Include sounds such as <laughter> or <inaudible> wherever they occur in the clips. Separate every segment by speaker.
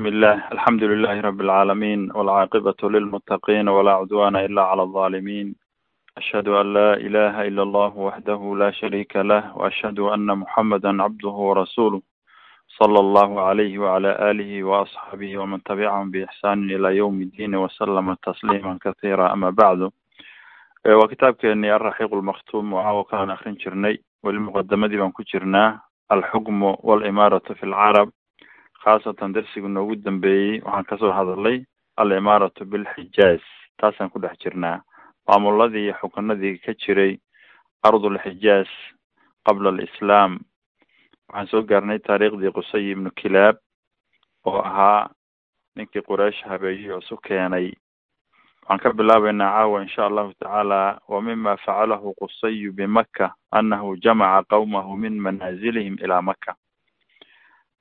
Speaker 1: بسم الله الحمد لله رب العالمين والعاقبة للمتقين ولا عدوان إلا على الظالمين أشهد أن لا إله إلا الله وحده لا شريك له وأشهد أن محمدا عبده ورسوله صلى الله عليه وعلى آله وأصحابه ومن تبعهم بإحسان إلى يوم الدين وسلم تسليما كثيرا أما بعد وكتاب كأني الرحيق المختوم وعاو كان أخرين جرني ولمقدمة بان كجرنا الحكم والإمارة في العرب khaasatan darsiga noogu dambeeyey waxaan ka soo hadalay alimaaratu bilxijaaz taasaan ku dhex jirnaa maamuladii iyo xukunadii ka jiray ardulxijaaz qabla alislaam waxaan soo gaarnay taariikhdii qusay ibnu kilaab oo ahaa ninkii quraysh habeeyey oo isu keenay waxaan ka bilaabeynaa caawa insha allahu tacaala wa mima facalahu qusayu bimaka anahu jamaca qawmahu min manaazilihim ilaa maka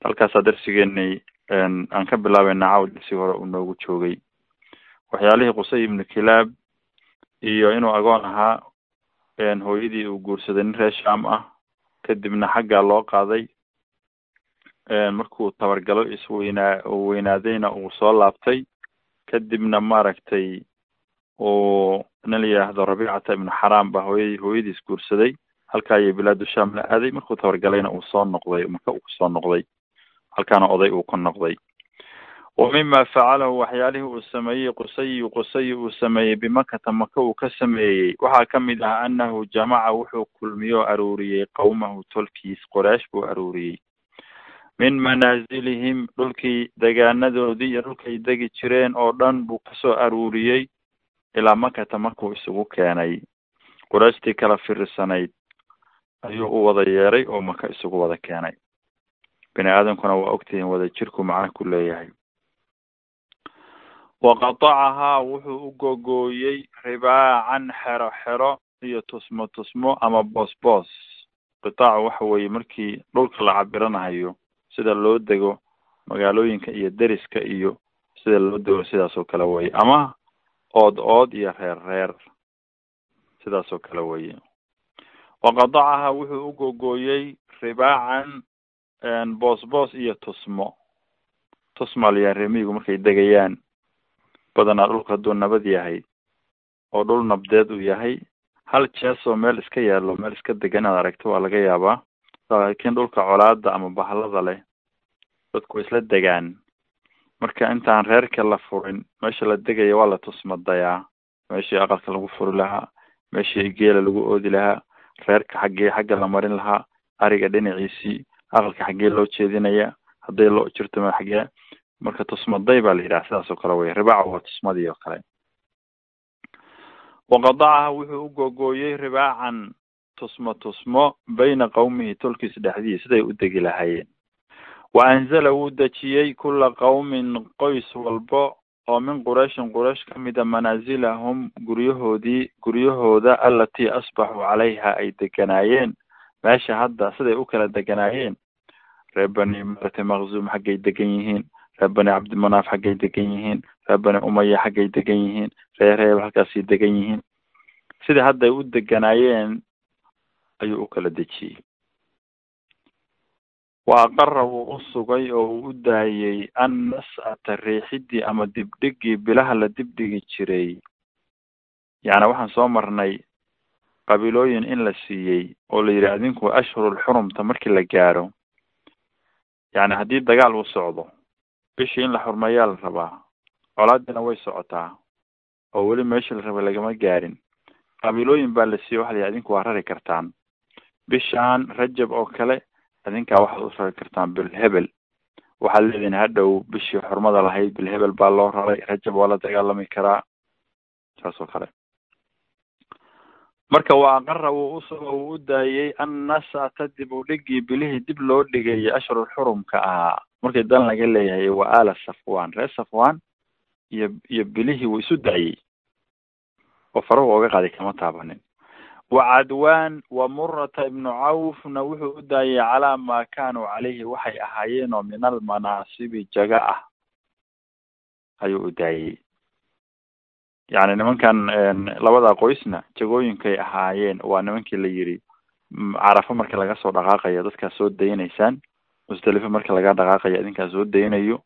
Speaker 1: halkaasaa darsigeeni aan ka bilaabeynaa caawa darsiga hore uu noogu joogay. Waxyaalihii qusay ibnu kilaab iyo inuu agoon ahaa hooyadii uu guursaday nin reer sham ah kadibna xaggaa loo qaaday markuu tabargalo isweynaa weynaadayna uu soo laabtay kadibna maaragtay uu nin la yidhaahdo rabiicata ibnu xaraam baa hooyadii hooyadiis guursaday halkaa ayay bilaadu sham la aaday markuu tabargalayna uu soo noqday maka uu ku soo noqday halkaana oday uu ka noqday. Wa mima facalahu waxyaalihii uu sameeyey qusayi qusayi uu sameeyey bimakata maka uu ka sameeyey. Waxaa ka mid ah anahu jamaca wuxuu kulmiyo aruuriyey qawmahu tolkiis qoraash buu aruuriyey. Min manaazilihim dhulkii degaanadoodii iyo dhulkay degi jireen oo dhan buu ka soo aruuriyey ilaa makata markuu isugu keenay. Qurayshtii kala firisanayd ayuu u wada yeeray oo maka isugu wada keenay bini aadamkuna waa ogtihiin wada jirku macna ku leeyahay. Waqatacahaa wuxuu u gogooyey ribaacan xero xero iyo tusmo tusmo ama boos boos. Qitaacu waxa weeye markii dhulka la cabiranahayo sida loo dego magaalooyinka iyo deriska iyo sida loo dego sidaas oo kale weye ama ood ood iyo reer reer sidaas oo kale weye waqadacaha wuxuu u gogooyey ribaacan boos boos iyo tusmo. Tusmaliyaa remigu markay degayaan badanaa dhulka hadduu nabad yahay oo dhul nabdeed uu yahay hal jeesoo meel iska yaalo meel iska degan inaad aragto waa laga yaabaa. Laakiin dhulka colaada ama bahlada leh dadku way isla degaan. Marka intaan reerka la furin meesha la degaya waa la tusmadayaa meeshii aqalka lagu furi lahaa meeshii geela lagu oodi lahaa reerka xaggee xagga la marin lahaa ariga dhinaciisii aqalka xaggee loo jeedinaya hadday loo jirto xaggee marka tusmaday baa la yidhaha sidaas oo kale wey ribaaca waa tusmadii oo kale. Waqadacaha wuxuu u gogooyey ribaacan tusmo tusmo bayna qawmihi tolkiis dhexdii siday u degi lahaayeen. Wa anzala wuu dejiyey kula qawmin qoys walbo oo min qurayshin quraysh kamida manaazilahum guryahoodii guryahooda alatii asbaxuu calayha ay deganaayeen meesha hadda siday u kala deganaayeen reer bani marate maqzuum xaggay degan yihiin reer bani cabdimanaaf xaggay degan yihiin reer bani umaya xaggay degan yihiin reer reeb halkaasay degan yihiin. Sidai hadday u deganaayeen ayuu u kala dejiyey. Wa aqara wuu u sugay oo uu u daayey an nas'ata riixidii ama dibdhigii bilaha la dibdhigi jiray. Yacni waxaan soo marnay qabiilooyin in la siiyey oo la yidhi adinku ashhurul xurumta markii la gaaro yacni haddii dagaal uu socdo bishii in la xurmeeyaa la rabaa colaadina way socotaa oo weli meeshii la rabay lagama gaarin. Qabiilooyin baa la siiyey waxa la yidhi adinku waa rari kartaan. Bishaan rajab oo kale adinkaa waxaad u rari kartaan bilhebel waxaad leedihin hadhow bishii xurmada lahayd bilhebel baa loo raray rajab waa la dagaalami karaa saas oo kale marka waa aqara wuu usugo wuu u daayey annasata dib u dhigii bilihii dib loo dhigayay ashhurul xurumka ahaa. Markii dan laga leeyahay waa ala safwan reer safwan iyo iyo bilihii wuu isu daayey oo farahu ooga qaaday kama taabanin. Wa cadwan wa murata ibnu cawfna wuxuu u daayay calaa maa kaanuu calayhi waxay ahaayeen oo min almanaasibi jaga ah. Ayuu u daayey yacni nimankan labada qoysna jagooyinkay ahaayeen waa nimankii la yidhi carafo marka laga soo dhaqaaqayo dadkaa soo daynaysaan musdelifo marka laga dhaqaaqayo idinkaa soo daynayo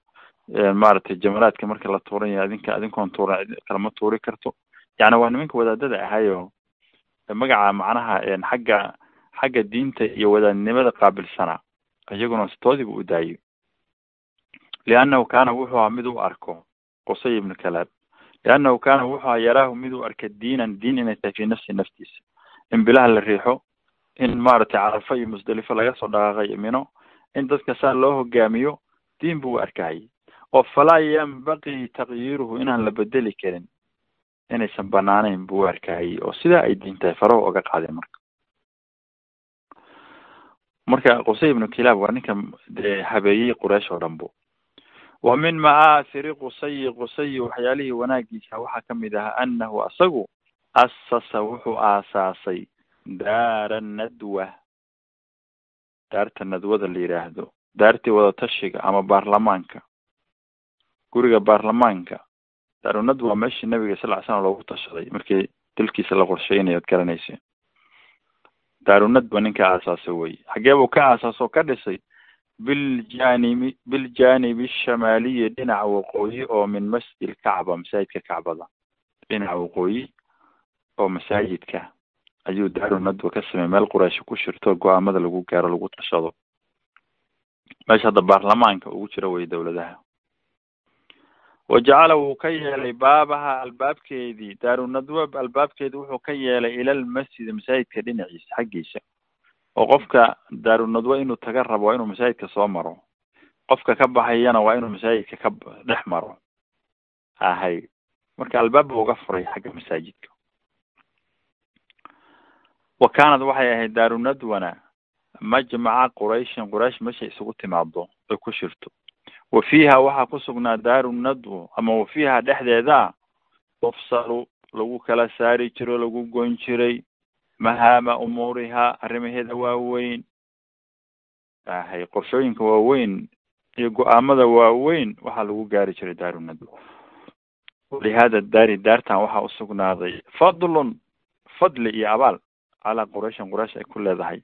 Speaker 1: maaragtay jamaraadka marka la tuuran yahay adinka adinkoon tuuran kalama tuuri karto. Yani waa nimanka wadaadada ahayo magaca macnaha xagga xagga diinta iyo wadaadnimada qaabilsanaa iyaguna stoodiba u daayo. Liannahu kaana wuxuu ahaa mid u arko qusay ibnu kalaab liannahu kaana wuxuu ahaa yaraahu mid u arka diinan diin inay tahay fi nafsi naftiisa in bilaha la riixo in maaragtay carafo iyo musdelifo laga soo dhaqaaqay mino in dadka saa loo hogaamiyo diin buu u arkayay oo falaa yambaqii takyiiruhu inaan la bedeli karin inaysan banaanayn buu u arkayay oo sidaa ay diin tahay farahu oga qaadeen marka marka qusay ibnu kilaab waa ninka habeeyey quraysh oo dhan bu wa min ma'aasiri qusayi qusayi waxyaalihii wanaagiisa waxaa ka mid ahaa anahu asagu asasa wuxuu aasaasay daara nadwa. Daarta nadwada la yidhaahdo daartii wadatashiga ama baarlamaanka. Guriga baarlamaanka. Daarunadwa waa meeshii nabiga sal ly slam loogu tashaday markii dalkiisa la qorsheynayo ad garanaysa daarunadwa ninka aasaasa wey xagee buu ka aasaasoo ka dhisay biljanibi biljanibi shamaaliyi dhinaca waqooyi oo min masjid lkacba masaajidka kacbada dhinaca waqooyi oo masaajidka ayuu daarunadwa ka sameeyey meel quraysh ku shirto go'aamada lagu gaaro lagu tashado meesha hadda baarlamaanka ugu jira wey dawladaha wa jacala wuu ka yeelay baabaha albaabkeedii daarunadwa albaabkeedi wuxuu ka yeelay ilalmasjid masaajidka dhinaciisa xaggiisa oo qofka daarunadwa inuu taga rabo waa inuu masaajidka soo maro. Qofka ka baxayana waa inuu masaajidka ka dhex maro. Ahay marka albaab buu uga furay xagga masaajidka. Wa kaanad waxay ahayd daarunadwana majmaca qurayshin quraysh meesha isugu timaado ay ku shirto. Wa fiiha waxaa ku sugnaa daarunadwo ama wa fiiha dhexdeeda. Tufsalu lagu kala saari jiro lagu goyn jiray mahaama umuuriha arrimaheeda waaweyn ahay qorshooyinka waaweyn iyo go'aamada waaweyn waxaa lagu gaari jiray daarunadwo walihada daari daartan waxaa usugnaaday fadlun fadli iyo abaal calaa qurayshin quraysh ay ku leedahay.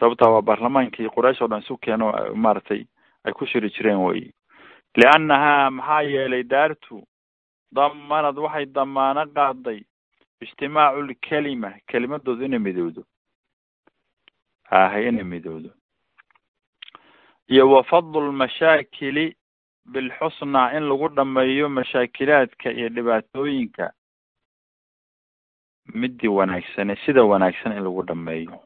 Speaker 1: Sababtaa waa baarlamaankii quraysh oo dhan isu keeno maaragtay ay ku shiri jireen wey liannahaa maxaa yeelay daartu damanad waxay damaano qaaday ijtimaacu lkelima kelimadoodu inay midowdo ahay inay midowdo iyo wa fadlu lmashaakili bilxusnaa in lagu dhameeyo mashaakilaadka iyo dhibaatooyinka midii wanaagsane sida wanaagsan in lagu dhameeyo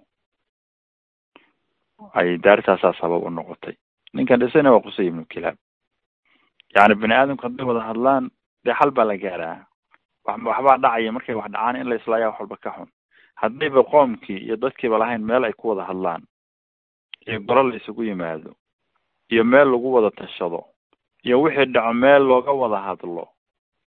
Speaker 1: ay daartaasaa sabab u noqotay ninkan dhisayna waa qusay ibnu kilaab yani bini aadamku hadday wada hadlaan dee xal baa la gaaraa waxbaa dhacaya markay wax dhacaan in la islaayaa wax walba ka xun. Haddayba qoomkii iyo dadkiiba lahayn meel ay ku wada hadlaan iyo golo la isugu yimaado iyo meel lagu wada tashado iyo wixii dhaco meel looga wada hadlo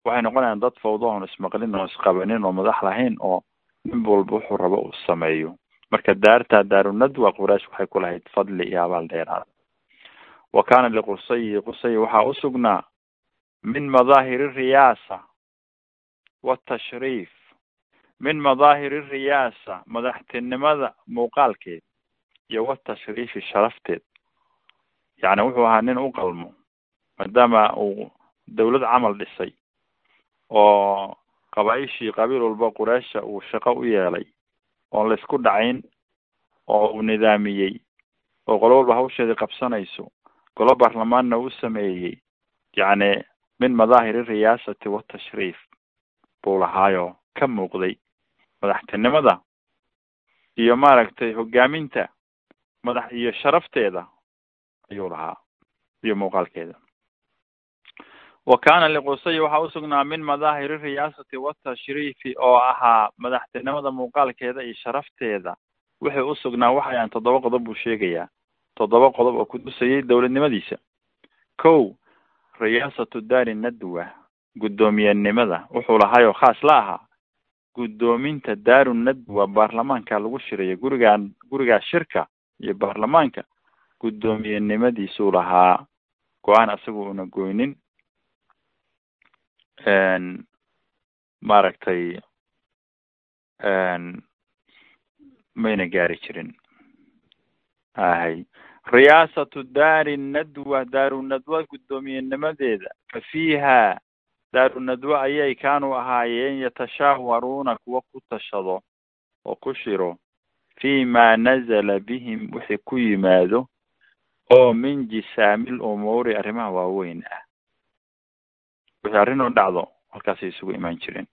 Speaker 1: waxay noqonayaan dad fawdahon ismaqlin oo isqabanin oo madax lahayn oo nin walba wuxuu rabo uu sameeyo. Marka daarta daarunadwa quraysh waxay ku lahayd fadli iyo abaal dheeraad. Wa kaana liqusayi qusay waxaa usugnaa min madaahiri riyaasa watashriif min madaahiri riyaasa madaxtinimada muuqaalkeed iyo watashriifi sharafteed yacni wuxuu ahaa nin u qalmo maadaama uu dawlad camal dhisay oo qabaaishii qabiil walba qureysha uu shaqo u yeelay oon la isku dhacayn oo uu nidaamiyey oo qolo walba hawsheedii qabsanayso golo baarlamaanna u sameeyey yacni min madaahiri riyaasati watashriif buu lahaayo ka muuqday madaxtinimada iyo maaragtay hogaaminta madax iyo sharafteeda ayuu lahaa iyo muuqaalkeeda. Wa kaana liqusay waxaa usugnaa min madaahiri riyaasati watashriifi oo ahaa madaxtinimada muuqaalkeeda iyo sharafteeda. Waxay usugnaa waxayaan toddoba qodob buu sheegayaa toddoba qodob oo kudusayay dowladnimadiisa. Kow riyaasatu daari nadwa guddoomiyenimada wuxuu lahaayoo khaas la ahaa. Guddoominta daaru nadwa baarlamaanka lagu shirayo gurigaan gurigaa shirka iyo baarlamaanka. Guddoomiyenimadiisuu lahaa. Go'aan asaga una goynin. Maaragtay mayna gaari jirin. Ahay. Riyaasatu daari nadwa daaru nadwa guddoomiyennimadeeda fa fiiha daaru nadwa ayay kaanuu ahaayeen yatashaawaruuna kuwa ku tashado oo ku shiro fi ma nazala bihim wixii ku yimaado oo min jisaamil umuuri arrimaha waaweyn ah. Wixii arrin u dhacdo halkaasay isugu imaan jireen.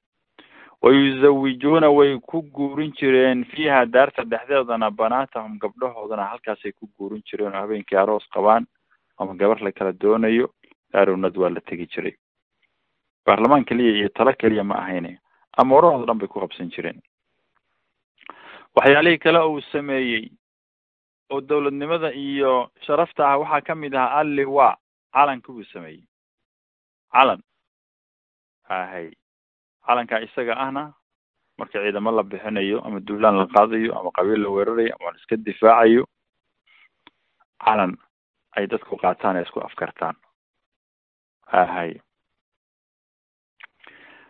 Speaker 1: Wayuzawijuuna way ku guurin jireen fiiha daarta dhexdeedana banaatahum gabdhahoodana halkaasay ku guurin jireen oo habeenkii aroos qabaan ama gabar la kala doonayo daarownad waa la tegi jiray baarlamaan keliya iyo talo keliya ma ahayne amoorahooda dhan bay ku qabsan jireen. Waxyaalihii kale uu sameeyey oo dawladnimada iyo sharafta ah waxaa ka mid ahaa alliwa calanka buu sameeyey. Calan ahay. Calankaa isaga ahna marka ciidamo la bixinayo ama duulaan la qaadayo ama qabiil la weerarayo ama iska difaacayo calan ay dadku qaataan ee isku afkartaan. Ahay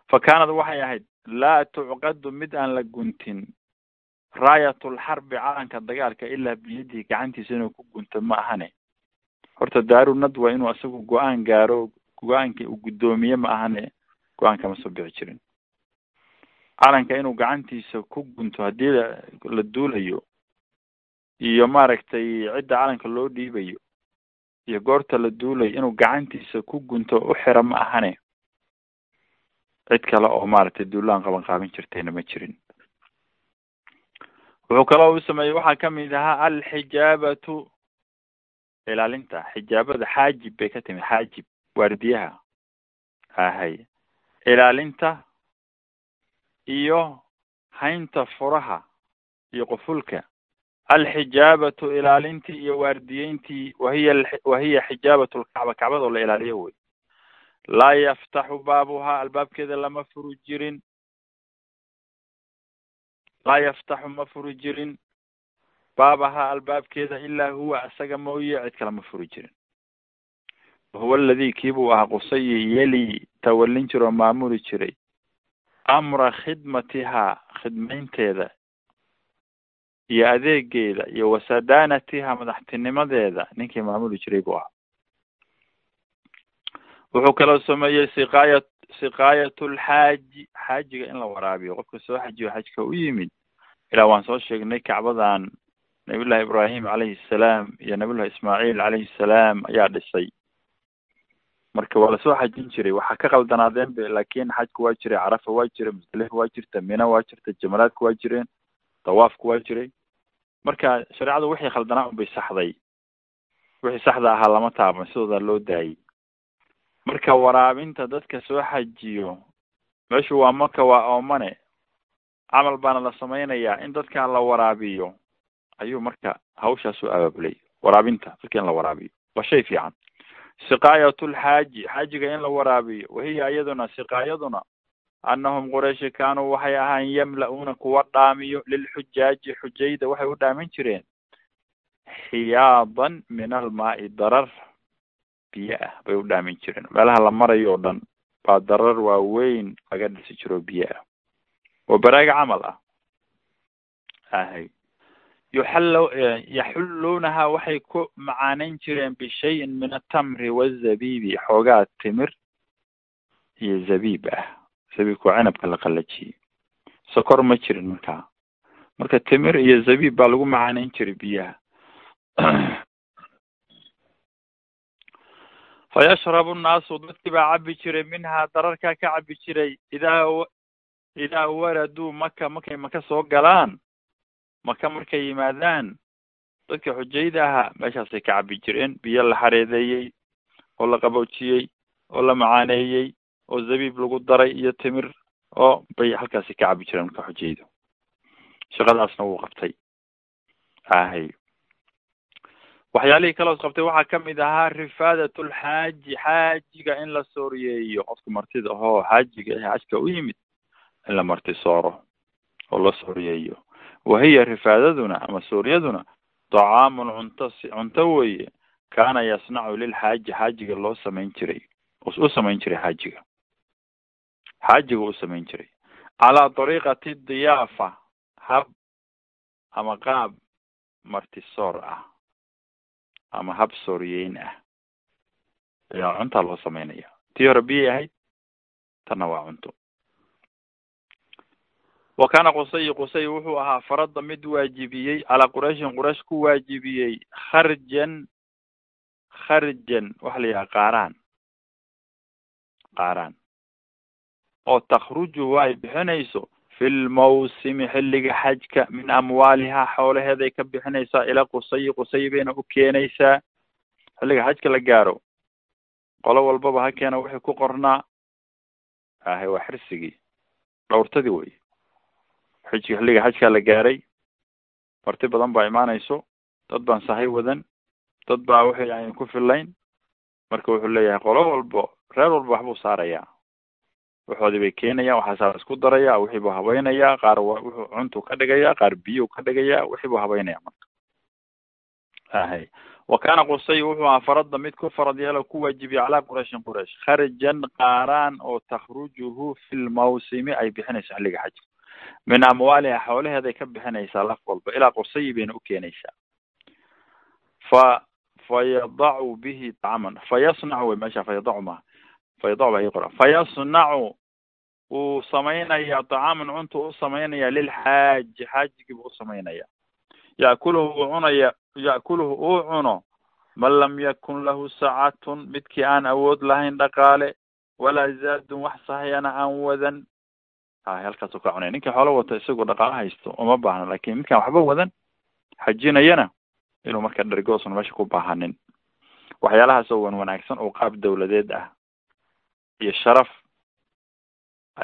Speaker 1: fa kaanad waxay ahayd laa tucqadu mid aan la guntin raayatulxarbi calanka dagaalka ilaa biyadihi gacantiisa inuu ku gunto ma ahane horta daaru nadwa inuu isagu go'aan gaaro go'aanka uu guddoomiye ma ahane go'aan kama soo bixi jirin calanka inuu gacantiisa ku gunto haddii la duulayo iyo maaragtay cidda calanka loo dhiibayo iyo goorta la duulayo inuu gacantiisa ku gunto u xira ma ahane cid kale oo maaragtay duulaan qaban qaabin jirtayna ma jirin. Wuxuu kaloo u sameeyey waxaa ka mid ahaa alxijaabatu ilaalinta xijaabada xaajib bay ka timid xaajib waardiyaha ahay ilaalinta iyo haynta furaha iyo qufulka. Alxijaabatu ilaalintii iyo waardiyeyntii wahiya wahiya xijaabatu lkacba kacbada oo la ilaaliyo wey laa yaftaxu baabuhaa albaabkeeda lama furi jirin. Laa yaftaxu ma furi jirin. Baabahaa albaabkeeda ilaa huwa isaga mooye cid kale ma furi jirin. Wahuwa aladii kiibuu ahaa qusayi yeli tawalin jira oo maamuli jiray. Amra khidmatihaa khidmaynteeda iyo adeegeeda iyo wasadaanatiha madaxtinimadeeda ninkii maamuli jiray buu ahaa wuxuu kaloo sameeyey siqaaya siqaayat lxaaji xaajiga in la waraabiyo. Qofka soo xajiyo xajka u yimid. Ilaa waan soo sheegnay kacbadan nabiyullahi ibraahim calayhi salaam iyo nabiyullahi ismaaciil calayhi salaam ayaa dhisay. Marka waa la soo xajin jiray. Waxaa ka qaldanaadeen be laakin xajku waa jiray carafa waa jiray musdalifa waa jirta mina waa jirta jamalaadku waa jireen dawaafku waa jiray. Marka shareecadu wixii khaldanaa unbay saxday. Wixii saxda ahaa lama taaban sidoodaa loo daayay marka waraabinta dadka soo xajiyo meeshu waa maka waa oomane. Camal baana la samaynayaa in dadka la waraabiyo. Ayuu marka hawshaas u abaabulay waraabinta dadka in la waraabiyo. Waa shay fiican. Siqaayat lxaaji xaajiga in la waraabiyo. Wahiya iyaduna siqaayaduna annahum qurayshi kaanuu waxay ahaan yamla-uuna kuwa dhaamiyo lilxujaaji xujayda waxay u dhaamin jireen. Xiyaadan min almaai darar biyo ah bay u dhaamin jireen. Meelaha la marayo o dhan baa darar waaweyn laga dhisi jiro biyo ah oo baraaga camal ah. Ahay. Yuxallo yaxulluunaha waxay ku macaaneyn jireen bishayin min atamri wazabibi xoogaa timir iyo zabiib ah. Zabiibka waa cinabka la qalajiyey sokor ma jirin markaa. Marka timir iyo zabiib baa lagu macaaneyn jiray biyaha fayashrabu nnaasu dadkii baa cabi jiray minhaa dararkaa ka cabi jiray idaa idaa waraduu maka markay maka soo galaan maka markay yimaadaan dadka xujayda ahaa meeshaasay ka cabi jireen biyo la xareedeeyey oo la qaboojiyey oo la macaaneeyey oo zabiib lagu daray iyo timir oo bay halkaasi ka cabi jireen marka xujayda shaqadaasna wuu qabtay ahay waxyaalihii kaloos qabtay waxaa ka mid ahaa rifaadat lxaaji xaajiga in la sooriyeeyo qofka martida ahoo xaajiga ee xajka u yimid in la marti sooro oo la sooriyeeyo wahiya rifaadaduna ama suuryaduna dacaamun cunto cunto weeye kaana yasnacu lilxaaji xaajiga loo samayn jiray. U samayn jiray xaajiga xaajiga u samayn jiray. Calaa dariiqati diyaafa hab ama qaab martisoor ah ama hab sooriyeyn ah. Ayaa cuntaa loo sameynaya. Tii hore biyay ahayd tanna waa cunto. Wa kaana qusay qusay wuxuu ahaa farada mid waajibiyey calaa qurayshin quraysh ku waajibiyey kharjan kharjan waxa la yidhaha qaaraan. Qaaraan. Oo takhruju ay bixinayso fi lmawsimi xilliga xajka min amwaalihaa xoolaheeday ka bixinaysaa ila qusayi qusay bayna u keenaysaa xilliga xajka la gaaro qolo walbaba ha keena wixii ku qornaa ahe waa xirsigii dhowrtadii wey xijki xilliga xajkaa la gaaray marti badan baa imaanayso dad baan sahay wadan dad baa wixii ayn ku filayn marka wuxuu leeyahay qolo walbo reer walba waxbuu saarayaa waxoodii bay keenayaan waxaasaa isku daraya wixii buu habaynayaa qaar wuxuu cuntu ka dhigayaa qaar biyuu ka dhigayaa wixii buu marka. Ahay. Wa kaana qusay wuxuu ahaa farada mid ku farad yeelo ku waajibiya calaa qurayshin quraysh kharajan qaaraan oo takhrujuhu fi lmawsimi ay bixinayso xilliga xajka. Min amwaaliha xoolaheeday ka bixinaysaa laf walba ilaa qusayi bayna u keenaysaa. Fa fayadacu bihi طacman fayasnacu wey meesha fayadacu maha fayadacu baa ii qora fayasnacu wuu samaynaya طacaaman cuntu u samaynaya lilxaaji xaajigiibu u samaynaya ya'kuluhu uu cunaya ya'kuluhu uu cuno. Man lam yakun lahu sacatun midkii aan awood lahayn dhaqaale walaa zaadun wax sahayana aan wadan. Hay halkaasuu ka cunaya. Ninkii xoolo wata isagoo dhaqaalo haysto uma baahna laakiin midkaan waxba wadan xajinayana inuu marka dhergoosan meesha ku baahanin. Waxyaalahaas oo wan wanaagsan oo qaab dawladeed ah iyo sharaf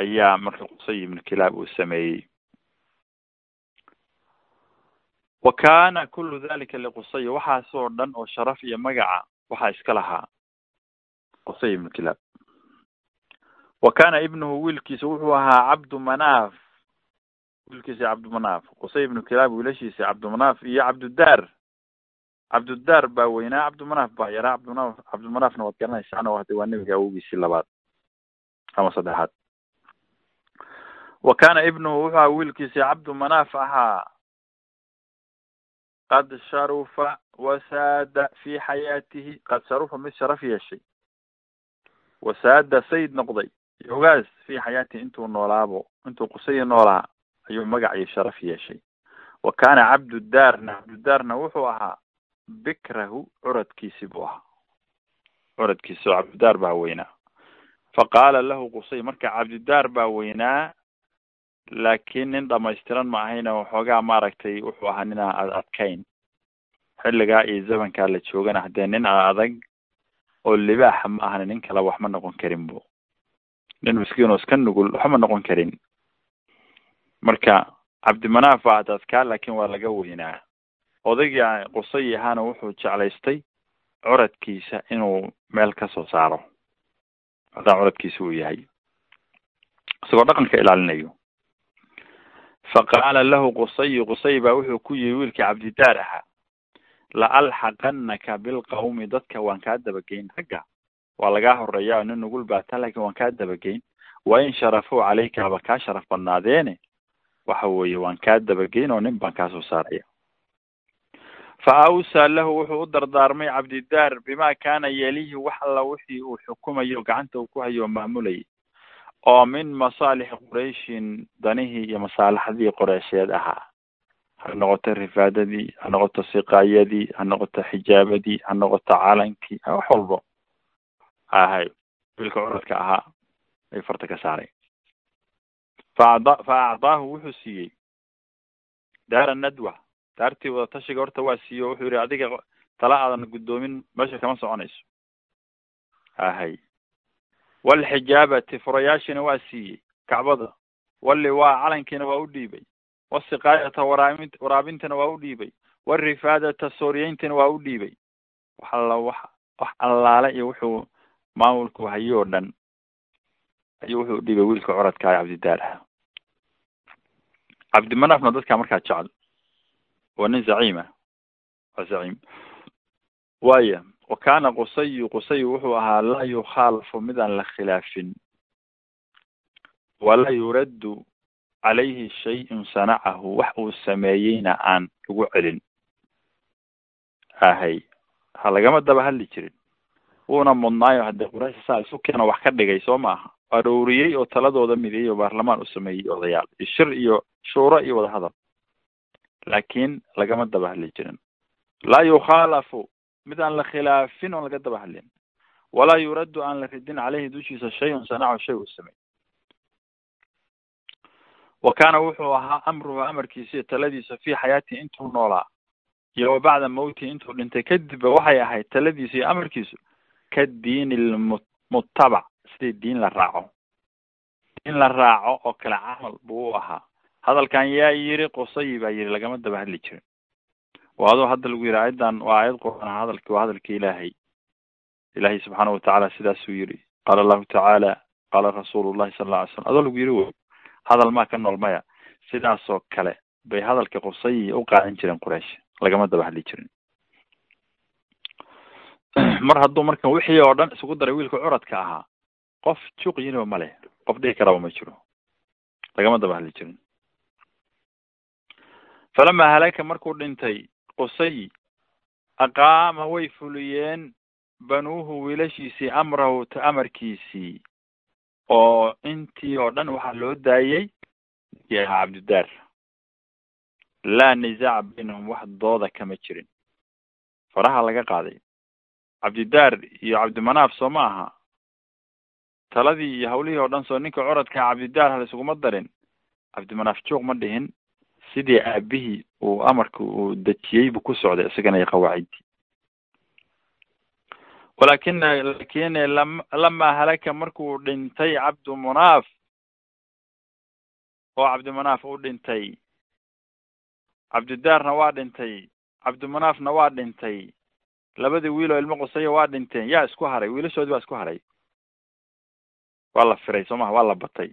Speaker 1: ayaa marka qusay ibnu kilaab uu sameeyey wa kana kulu dalika liqusay waxaasoo dhan oo sharaf iyo magaca waxaa iska lahaa qusay ibnu kilaab wa kana ibnuhu wiilkiisa wuxuu ahaa cabdu manaaf wiilkiisa cabdumanaaf qusay ibnu kilaab wiilashiisa cabdumanaaf iyo cabdudaar cabdudaar baa weynaa cabdumanaaf baa yaraa cabdumanaaf cabdumanaafna waad garanaysaan oo hada waa nebiga awogiisii labaad ama saddexaad wa kana ibnuhu wuxuu ahaa wiilkiisa cabdumanaaf ahaa qad sharufa wasaada fi xayaatihi qad sharufa mid sharaf yeeshay wasaada sayd noqday yogaas fi xayaatihi intuu noolaabo intuu qusay noolaa ayuu magac iyo sharaf yeeshay wa kana cabdudaarna cabdudaarna wuxuu ahaa bikrahu curadkiisi buu ahaa curadkiisi oo cabdidaar baa weynaa fa qaala lahu qusay marka cabdidaar baa weynaa laakiin nin dhamaystiran ma ahayn oo waxoogaa maaragtay wuxuu ahaa nin aan ad adkayn. Xilligaa iyo zamankaa la joogana haddee nin a adag oo libaaxa ma ahani nin kale wax ma noqon karin bu nin miskiin oo iska nugul waxba ma noqon karin. Marka cabdimanaaf baa ad laakin waa laga weynaa. Odaygii qusay ahaana wuxuu jeclaystay curadkiisa inuu meel ka soo saaro. Hadaa curadkiisa uu yahay. Isagoo dhaqanka ilaalinayo fa qaala lahu qusayi qusay baa wuxuu ku yihi wiilkii cabdidaar ahaa la alxaqanaka bilqawmi dadka waan kaa dabageyn ragga waa lagaa horreeya nin nugul baata laakiin waan kaa dabageyn wa in sharafuu calayka haba kaa sharaf badnaadeene waxa weeye waan kaa dabageyn oo nin baan kaa soo saaraya. Fa awsaa lahu wuxuu u dardaarmay cabdidaar bima kana yelihi wax alla wixii uu xukumayo gacanta uu ku hayo o maamulayay oo min masaalixi qurayshin danihii iyo masaalixdii qoreysheed ahaa. Ha noqoto rifaadadii ha noqoto siqaayadii ha noqoto xijaabadii ha noqoto calankii wax walbo. Ahay wiilka curadka ahaa ay farta ka saaray. Faada fa acdaahu wuxuu siiyey daara nadwa. Daartii wadatashiga horta waa siiye o wuxuu yihi adiga tala aadan guddoomin meesha kama soconayso. Ahay walxijaabati furayaashina waa siiyey kacbada wali waa calankiina waa u dhiibay wasiqaayata waraabin waraabintana waa u dhiibay warifaadata sooriyeyntina waa u dhiibay wax alla wax wax allaale iyo wuxuu maamulku hayo o dhan ayuu wuxuu udhiibay wiilka curadka cabdidaar ah cabdimanafna dadkaa markaa jecel waa nin zaciim ah waa zaciim waya wa kana qusayu qusay wuxuu ahaa laa yukhaalafu midaan la khilaafin. Walaa yuraddu calayhi shayun sanacahu wax uu sameeyeyna aan lagu celin. Ahay ha lagama daba hadli jirin. Wuuna mudnaayo haddii quraysh saa isu keeno wax ka dhigay soo maaha. Arooriyey oo taladooda mideeyey oo baarlamaan u sameeyey odayaal iyo shir iyo shuuro iyo wadahadal. Laakiin lagama daba hadli jirin. Laa yukhaalafu mid aan la khilaafin oon laga daba hadlin walaa yuraddu aan la ridin caleyhi dushiisa shay-un sanaco shay uu sameey wa kaana wuxuu ahaa amruhu amarkiisa iyo taladiisa fi xayaatihi intuu noolaa iyo wa bacda mawtihi intuu dhintay. Kadibba waxay ahayd taladiisa iyo amarkiisu ka diini lmutabac sidii diin la raaco. Diin la raaco oo kale camal buu u ahaa. Hadalkan yaa yiri qusayi baa yiri lagama daba hadli jirin waa adoo hadda lagu yidhi aayaddan waa aayad qur'aan hadalki waa hadalka ilaahay. Ilahay subxaana watacaala sidaasuu yidhi qaala allahu tacaala qaala rasuulu llahi sala alla alay slam adoo lagu yidhi wey hadal maa ka nool maya. Sidaasoo kale bay hadalka qusayi u qaadan jireen quraysh. Lagama daba hadli jirin. <clears throat> Mar hadduu marka wixii oo dhan isugu daray wiilka curadka ahaa qof juuq yiniba ma leh qof dhihi karaba ma jiro. Lagama daba hadli jirin. Falama halaka markuu dhintay qusayi aqaama way fuliyeen banuuhu wiilashiisii amrahu amarkiisii. Oo intii oo dhan waxaa loo daayey ninkii ahaa cabdidaar. Laa nisaaca baynahum wax dooda kama jirin. Faraha laga qaaday. Cabdidaar iyo cabdimanaaf soo ma aha. Taladii iyo hawlihii oo dhan soo ninka curadkaa cabdidaar hal isuguma darin. Cabdimanaaf juuq ma dhihin sidii aabihii uu amarka uu dejiyey buu ku socday isagana iyo qawaacidii walakina laakiin lam lamaa halaka markuu dhintay cabdimunaaf oo cabdimunaaf uu dhintay. Cabdidaarna waa dhintay. Cabdimunaafna waa dhintay. Labadii wiil oo ilmo qusaya waa dhinteen. Yaa isku haray wiilashoodii baa isku haray. Waa la firay soo maha waa la batay.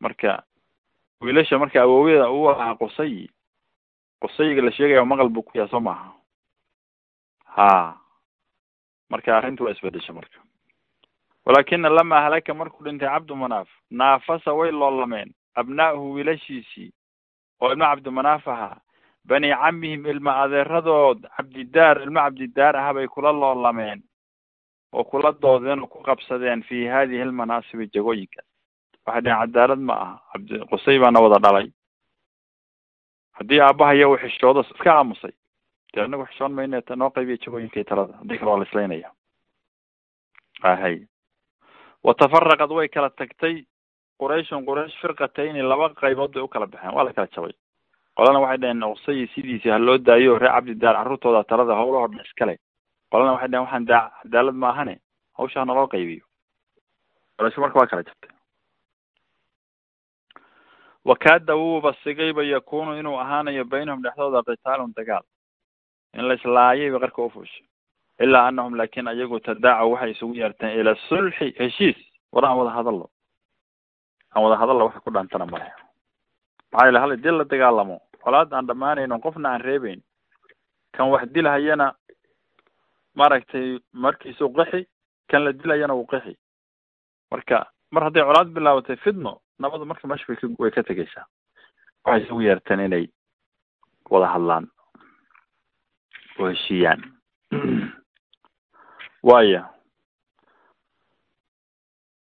Speaker 1: Marka wiilasha marka awowyada uu ahaa qusayi qusayiga la sheegaya maqal buu ku yahay soo maaha. Ha marka arrinta waa isbedesha marka. Walakina lamaa halaka markuu dhintay cabdimanaaf naafasa way loolameen. Abnaa'uhu wiilashiisii oo ilmo cabdimanaaf ahaa bani camihim ilma adeeradood cabdidaar ilmo cabdidaar ah bay kula loolameen oo kula doodeen oo ku qabsadeen fi hadihi lmanaasibi jagooyinka waxay dhaheen cadaalad ma aha. Cabdi qusay baana wada dhalay. Haddii aabahaya uu xishoodo iska aamusay dee anagu xishoon mayne noo qaybiya jagooyinka iyo talada haddii kale waa la islaynaya. Ahay watafaraqad way kala tagtay qurayshun quraysh firqatayni laba qaybood bay u kala baxeen. Waa la kala jabay. Qolana waxay dhaheen qusay sidiisii ha loo daayo reer cabdidaar carruurtooda talada hawlahoo dhan iskale qolana waxay dhaheen waxaan daa cadaalad maahane hawsha ha naloo qaybiyo. Quraysh marka waa kala jabtay wakaada wuuba sigayba yakunu inuu ahaanayo baynahum dhexdooda qitaalun dagaal in la islaayay bay qarka ufuushay ilaa anahum laakin ayagu tadaacaw waxay isugu yeerteen ila sulxi heshiis war aan wada hadallo aan wada hadallo waxa ku dhaantana male maxaa yila hal dii la dagaalamo colaad aan dhamaanayno qofna aan reebeyn kan wax dilhayana maaragtay markiisuu qixi kan la dilayana wuu qixi marka mar hadday colaad bilaabatay fidno nabadu marka meesha way ka tegeysaa waxay isugu yeerteen inay wada hadlaan. Oo heshiiyaan waya <clears throat>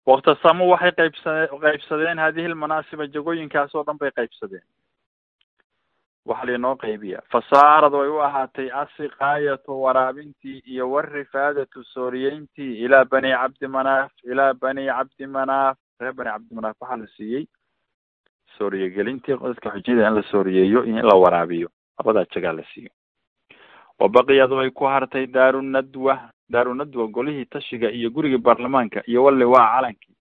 Speaker 1: waktasamu waxay qaybsade qaybsadeen hadihi lmanaasiba jagooyinkaas oo dhan bay qaybsadeen. Waxaa lainoo qaybiya fasaarad way u ahaatay asiqaayatu waraabintii iyo warifaadatu sooriyeyntii ilaa bani cabdi manaaf ilaa bani cabdi manaaf reer bani cabdi manaaf waxaa la siiyey. Sooriyegelintii dadka xujiyada in la sooriyeeyo iyo in la waraabiyo. Labadaa jagaa la siiyo. Wa baqiyad way ku hartay daaru nadwa. Daaru nadwa golihii tashiga iyo gurigii baarlamaanka iyo walliwaa calankii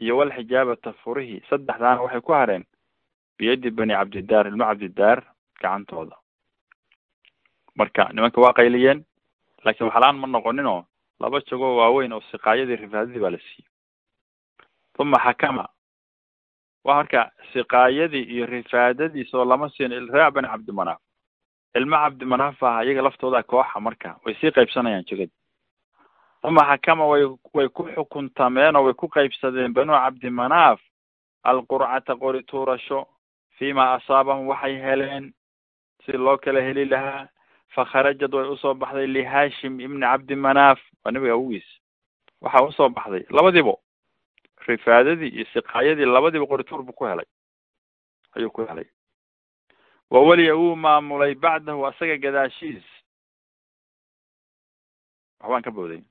Speaker 1: iyo walxijaabata furihii saddexdaana waxay ku hareen biyadi bani cabdidaar ilmo cabdidaar gacantooda. Marka nimanka waa qayliyeen laakiin waxlaan ma noqoninoo laba jagoo waaweyn oo siqaayadii rifaadadii baa la siiyey uma xakama. Waa marka siqaayadii iyo rifaadadiis oo lama siin reer bani cabdimanaaf ilmo cabdimanaaf ah iyaga laftooda kooxa marka way sii qaybsanayaan jegada uma xakama way way ku xukuntameen oo way ku qaybsadeen banu cabdimanaaf alqurcata qori tuurasho fima asaabahum waxay heleen si loo kala heli lahaa. Fakharajad way u soo baxday lihashim ibni cabdi manaaf. Waa nabiga awogiis waxaa u soo baxday. Labadiibo rifaadadii iyo siqaayadii labadiiba qorituur buu ku helay ayuu ku helay wa weliya wuu maamulay bacdahu asaga gadaashiis waxbaan ka booday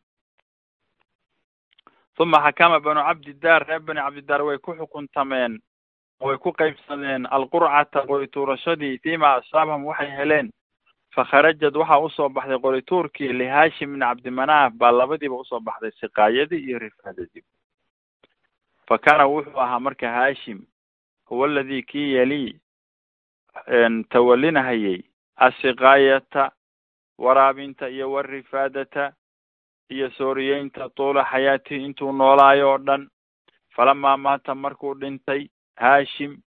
Speaker 1: uma xakama banu cabdidaar reer bani cabdidaar way ku xukuntameen way ku qaybsadeen alqurcata qorituurashadii fima asaabahum waxay heleen fakharajad waxaa u soo baxday qorituurkii lihashim ibni cabdimanaaf baa labadiiba u soo baxday siqaayadii iyo rifaadadii fa kaana wuxuu ahaa marka hashim huwa aladi kii yali tawalinahayay asiqaayata waraabinta iyo warifaadata iyo sooriyeynta tuula xayaatihi intuu noolaayo oo dhan. Falamaa maata markuu dhintay hashim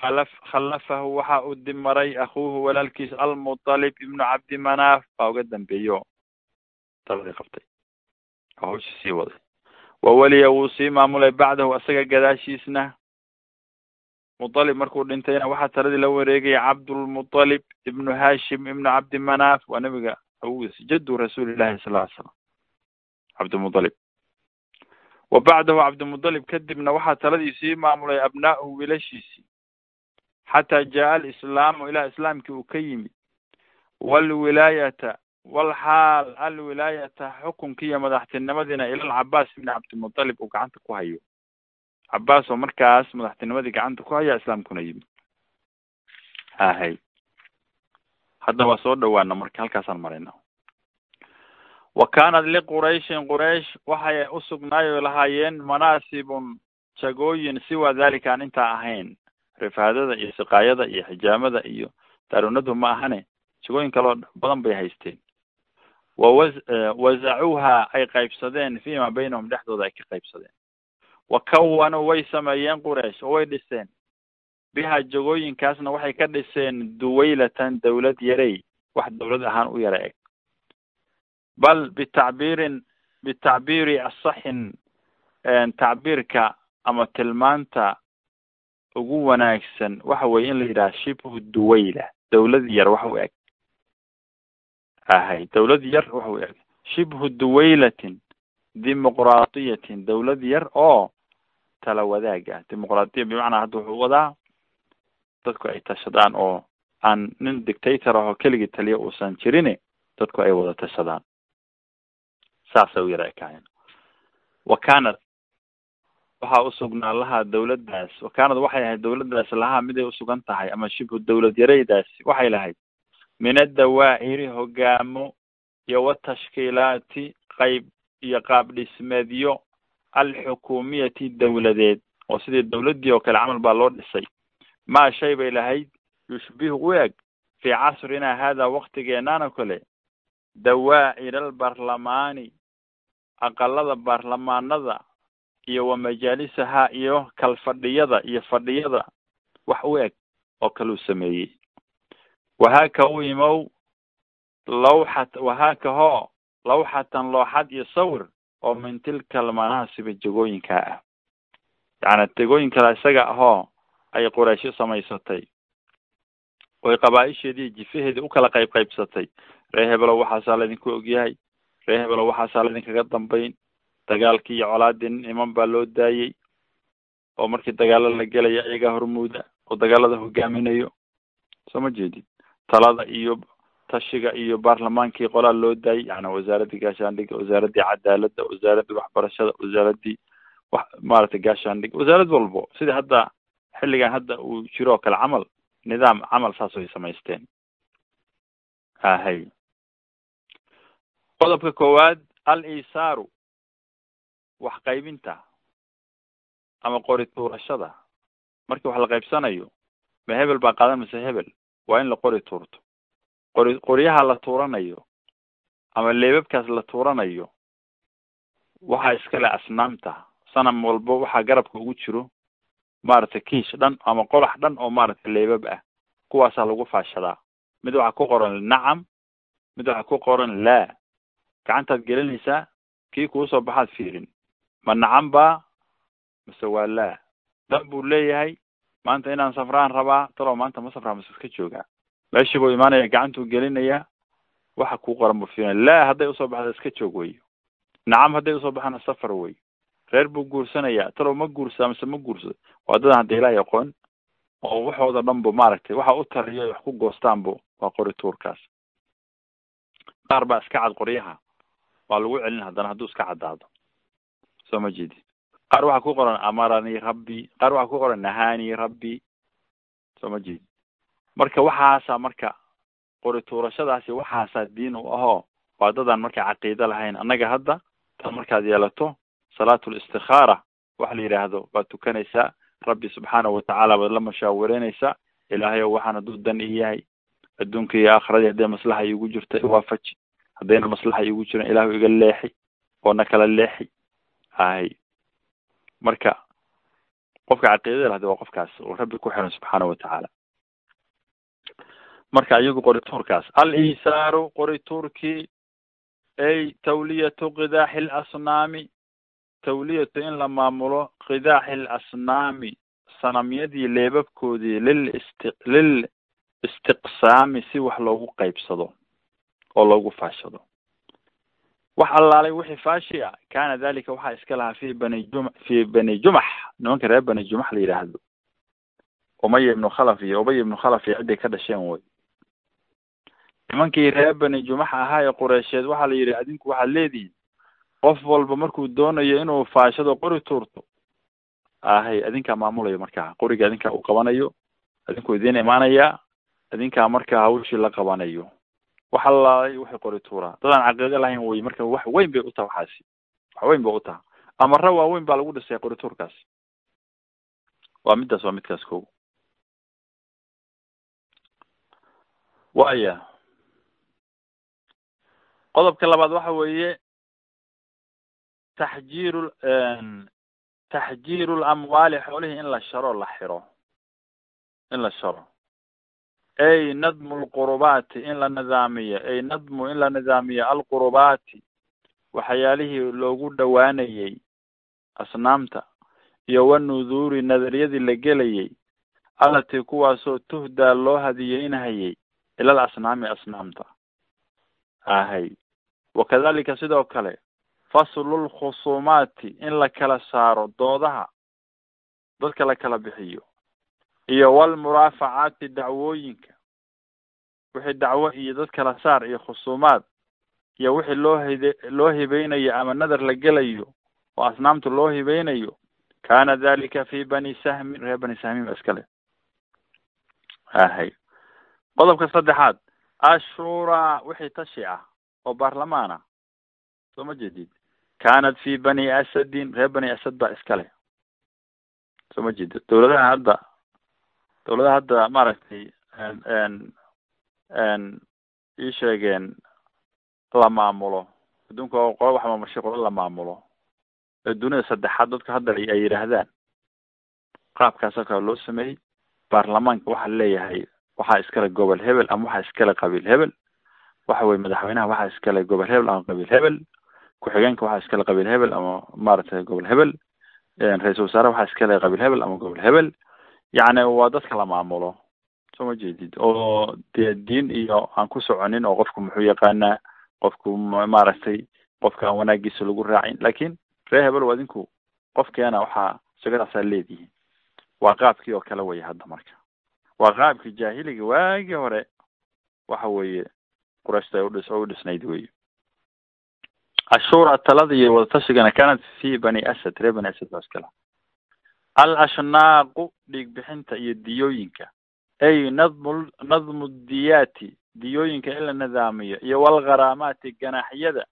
Speaker 1: khalaf khallafahu waxa uu dimaray akhuuhu walaalkiis almutalib ibnu cabdi manaaf. Baa uga dambeeyo. Taladii qabtay. Oo hawsha sii waday wa weliya wuu sii maamulay bacdahu asaga gadaashiisna. Mutalib markuu dhintayna waxaa taladii la wareegayay cabdulmutalib ibnu hashim ibnu cabdi manaaf waa nabiga awogiis jaddu rasuulillahi sal ly slam cabdilmutalib wa bacdahu cabdilmutalib kadibna waxaa taladii sii maamulay abnaa'uhu wiilashiisii. Xataa jaa alislaamu ilaa islaamkii uu ka yimid. Walwilaayata walxaal alwilaayata xukunkii iyo madaxtinimadiina ila alcabaas ibni cabdilmutalib uu gacanta ku hayo. Cabaas oo markaas madaxtinimadii gacanta ku haya islaamkuna yimid. Hahay hadda waa soo dhawaana marka halkaasaan marayna wa kaanat liqurayshin quraysh waxay usugnaayo lahaayeen manaasibun jagooyin siwa dalika aan intaa ahayn. Rifaadada iyo siqaayada iyo xijaamada iyo daarunadu ma ahane. Jagooyin kaloo badan bay haysteen wawa wazacuuha ay qaybsadeen fima baynahum dhexdooda ay ka qaybsadeen wa kawanuu way sameeyeen quraysh oo way dhiseen biha jagooyinkaasna waxay ka dhiseen duwaylatan dawlad yarey wax dawlad ahaan u yara eg bal bitacbiirin bitacbiiri asaxin tacbiirka ama tilmaanta ugu wanaagsan waxa weye in la yidhaha shibhu duwayla dawlad yar wax u eg ahay dawlad yar wax u eg shibhu duwaylatin dimuqraatiyatin. Dawlad yar oo tala wadaag ah bimacnaa hadda wuxuu wadaa dadku ay tashadaan oo aan nin dictator ahoo keligii taliya uusan jirin dadku ay wada tashadaan. Saasay u yara ekaayeen wa kaanad waxaa usugnaa lahaa dawladdaas. Wa kaanad waxay ahayd dawladdaas lahaa miday usugan tahay ama shibhu dawlad yaraydaasi. Waxay lahayd min addawaa'iri hogaamo iyo watashkiilaati qayb iyo qaab dhismeedyo alxukuumiyati dawladeed oo sidii dawladdii oo kale camal baa loo dhisay maa shay bay lahayd yushbihu u eg fii casrina hada waktigeenana kale dawaa'ir albarlamaani aqalada baarlamaanada iyo wa majaalisaha iyo kalfadhiyada iyo fadhiyada wax u eg oo kaluu sameeyey wahaaka u imow lawxat wahaaka hoo lawxatan looxad iyo sawir oo min tilka almanaasibi jegooyinkaa ah yacni tegooyinkala isaga ahoo ay quraysho samaysatay oy qabaa-isheedii jifaheedii u kala qayb qaybsatay ree hebelo waxaasaa laydinku ogyahay ree hebelo waxaasaa laydinkaga dambayn dagaalkii iyo colaadii nin iman baa loo daayey oo markii dagaalo la gelaya iyagaa hormuuda oo dagaalada hogaaminayo soo ma jeedid talada iyo tashiga iyo baarlamaankii qolaa loo daayay yani wasaaraddii gaashaandhigga wasaaraddii cadaaladda wasaaraddii waxbarashada wasaaraddii wax maaragtay gaashaandhig wasaarad walbo sidii hadda xilligan hadda uu jiro oo kale camal nidaam camal saas way samaysteen. Ahay qodobka koowaad al isaaru wax qaybinta ama qori tuurashada markii wax la qaybsanayo ma hebel baa qaadan mise hebel waa in la qori tuurto. Qori qoryaha la tuuranayo ama leebabkaas la tuuranayo waxaa iskale asnaamta sanam walbo waxaa garabka ugu jiro maaragtay kiish dhan ama qolax dhan oo maaragtay leebab ah. Kuwaasaa lagu faashadaa mid waxaa ku qoran nacam mid waxaa ku qoran laa. Gacantaad gelinaysaa kii kuusoo baxaad fiirin. Ma nacam baa mise waa laa. Dan buu leeyahay maanta inaan safraan rabaa talow maanta ma safraa mise iska joogaa meeshii buu imaanaya gacantuu gelinaya waxa kuu qoran buu fiirinaya. Laa hadday u soo baxda iska joog weyo nacam hadday u soo baxana safar wey reer buu guursanayaa talow ma guursaa mise ma guursado waa dadan hadda ilaahay aqoon oo waxooda dhan bu maaragtay waxa u taliyo wax ku goostaanbu waa qori tuurkaas. Qaar baa iska cad qoryaha waa lagu celin haddana hadduu iska caddaado. Soo ma jeedi qaar waxaa ku qoran amaranii rabbi qaar waxaa ku qoran nahanii rabbi. Soo ma jeedi marka waxaasa marka qori tuurashadaasi waxaasaa diin u ahoo waa dadaan marka caqiido lahayn. Annaga hadda tan markaad yeelato salaatul istikhaara waxa la yidhaahdo baad tukanaysaa rabbi subxaanahu watacaala baad la mashaawireynaysaa ilaahay ow waxaan hadduu dan i yahay. Adduunka iyo aakhiradii hadday maslaxa iigu jirta iwaafaji haddayna maslaxa iigu jiran ilaahu iga leexi oo na kala leexi. Hay marka qofka caqiidada lahda waa qofkaas oo rabbi ku xiran subxaanahu watacaala marka iyagu qori tuurkaas. Al isaaru qori tuurkii ay tawliyatu qidaaxi lasnaami tawliyatu in la maamulo qidaaxi lasnaami sanamyadii leebabkoodii lil isti lil istiqsaami si wax loogu qaybsado oo loogu faashado wax allaalay wixii faashi a kaana dalika waxaa iska lahaa fi bani jum fi bani jumax nimanka reer bani jumax la yidhaahdo. Umaya ibnu khalaf iyo ubay ibnu khalaf iyo cidday ka dhasheen wey nimankii reer bani jumax ahaa ee qureysheed waxaa la yidhi adinku waxaad leedihiin qof walba markuu doonayo inuu faashado qori tuurto. Ahay adinkaa maamulayo markaa qoriga adinkaa u qabanayo adinkuu idiin imaanayaa adinkaa markaa hawshii la qabanayo wax allaalay waxay qori tuuraa dadaan caqiido lahayn wey marka wax weyn bay utaha waxaasi. Wax weyn bay utaha amara waaweyn baa lagu dhisay qori tuurkaas waa middaas waa midkaas ko waya qodobka labaad waxa weeye taxjiiru taxjiiru lamwaali xoolihii in la sharo la xiro. In la sharo ay nadmu lqurubaati in la nidaamiyo ay nadmu in la nidaamiyo alqurubaati waxyaalihii loogu dhowaanayey asnaamta iyo wanuduuri nadariyadii la gelayay alatii kuwaasoo tuhdaa loo hadiyeynhayay ilal asnaami asnaamta ahay wakadalika sidoo kale faslulkhusuumaati in la kala saaro doodaha dadka la kala bixiyo iyo walmuraafacaati dacwooyinka. Wixii dacwo iyo dad kala saar iyo khusuumaad iyo wixii loo hide loo hibeynayo ama nadar la gelayo oo asnaamta loo hibeynayo kaana dalika fi bani sahmin reer bani sahmin ba iskale ahay. Qodobka saddexaad ashura wixii tashi ah oo baarlamaan ah soo ma jeedid. Kaanat fi bani asadin reer bani asad baa iskale soo ma jeedid. Dawladaha hadda dawladaha hadda maaragtay ii sheegeen la maamulo. Adduunka oo qolo wax maamushay qolo la maamulo. Ee dunida saddexaad dadka hadda ay yidhaahdaan qaabkaasoo kale loo sameeyey baarlamaanka waxaa leeyahay waxaa iskale gobol hebel ama waxaa iskale qabiil hebel. Waxa weye madaxweynaha waxaa iskale gobol hebel ama qabiil hebel. Ku-xigeenka waxaa iskale qabiil hebel ama maaragtay gobol hebel. Ra'iisul wasaare waxaa iskale qabiil hebel ama gobol hebel yacni waa dadka la maamulo. Soo ma jeedid? Oo dee diin iyo aan ku soconin oo qofku muxuu yaqaanaa qofku maaragtay qofka aan wanaagiisa lagu raacin. Lakin ree hebel waa idinku qofkeena waxaa isagadaasaa leedihiin. Waa qaabkii oo kale weye hadda marka. Waa qaabkii jaahiliga waagii hore waxa weeye qurayshta udhis u dhisnayd wey ashura talada iyo wadatashigan kanat fi bani asad reer bani asad baa iskala al ashnaaqu dhiig bixinta iyo diyooyinka. Ay nadmu nadmu diyaati diyooyinka in la nidaamiyo iyo walgharaamaati ganaaxyada.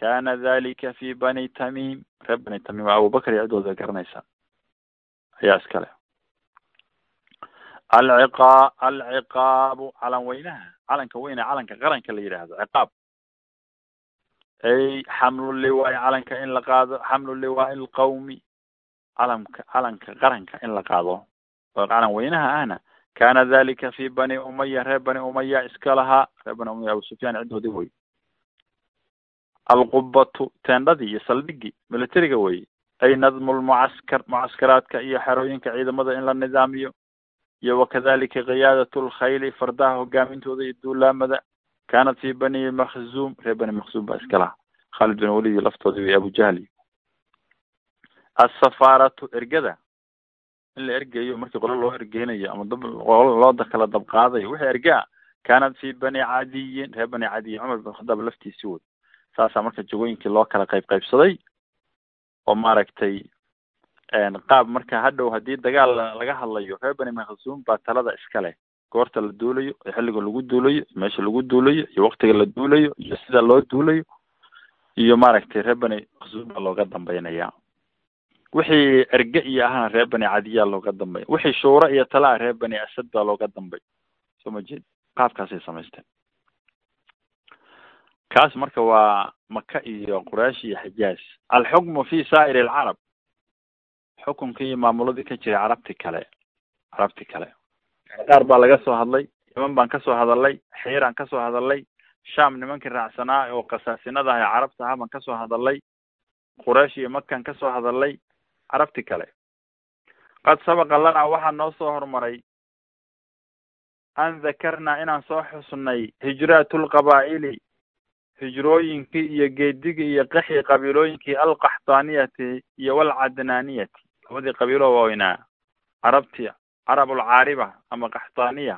Speaker 1: Kana dalika fi bani tamim reer bani tamim waa abubakar iyo cidooda garanaysaa ayaa iskale alciqa alciqaabu calan weynaha. Calanka weyne calanka qaranka la yidhaahdo ciqaab. Ay xamlu liwaai calanka in la qaado xamlu liwaai lqawmi calamka calanka qaranka in la qaado. Oo calan weynaha ahna. Kana dalika fi bani umaya reer bani umaya iska lahaa. Reer bani umaya abu sufyaan ciddoodii wey alqubatu teendhadii iyo saldhigii militariga wey ay nadmu lmucaskar mucaskaraadka iyo xerooyinka ciidamada in la nidaamiyo. Iyo wakadalika qiyaadat lkhayli fardaha hogaamintooda iyo duulaamada. Kaanat fi bani makhzuum reer bani makhzuum baa iska laha khalid bin walid iyo laftooda iyo abujahli asafaaratu ergada in la ergeeyo markii qolo loo ergeynayo ama dab qolo loo kala dabqaadayo wixii ergaa kaanat fi bani cadiyin reer bani cadiyin cumar bin khadaab laftiisi wey saasaa marka jagooyinkii loo kala qayb qaybsaday oo maaragtay qaab marka hadhow haddii dagaal laga hadlayo reer bani makhsuum baa talada iska leh goorta la duulayo iyo xilliga lagu duulayo meesha lagu duulayo iyo waktiga la duulayo iyo sida loo duulayo iyo maaragtay reer bani makhsuum baa looga dambeynaya wixii erge iyo ahna reer bani cadiyaa looga dambay wixii shuura iyo talaa reer bani asad baa looga dambay soo ma jeed? Qaabkaasay samaysteen. Kaas marka waa maka iyo quraysh iyo xijaaz alxukmu fi saa'ir alcarab xukunkii maamuladii ka jiray carabti kale. Carabti kale. Qaar baa laga soo hadlay yaman baan ka soo hadalay xiiraan ka soo hadalay sham nimankii raacsanaa oo kasaasinada ah ee carabta ahaa baan ka soo hadalay quraysh iyo makan ka soo hadalay carabti kale qad sabaqa lana waxaa noo soo hormaray an dakarnaa inaan soo xusnay hijraatu lqabaa'ili hijrooyinkii iyo geedigii iyo qaxii qabiilooyinkii alqaxtaaniyati iyo walcadnaaniyati. Labadii qabiilo waaweynaa carabti carabulcaariba ama qaxtaaniya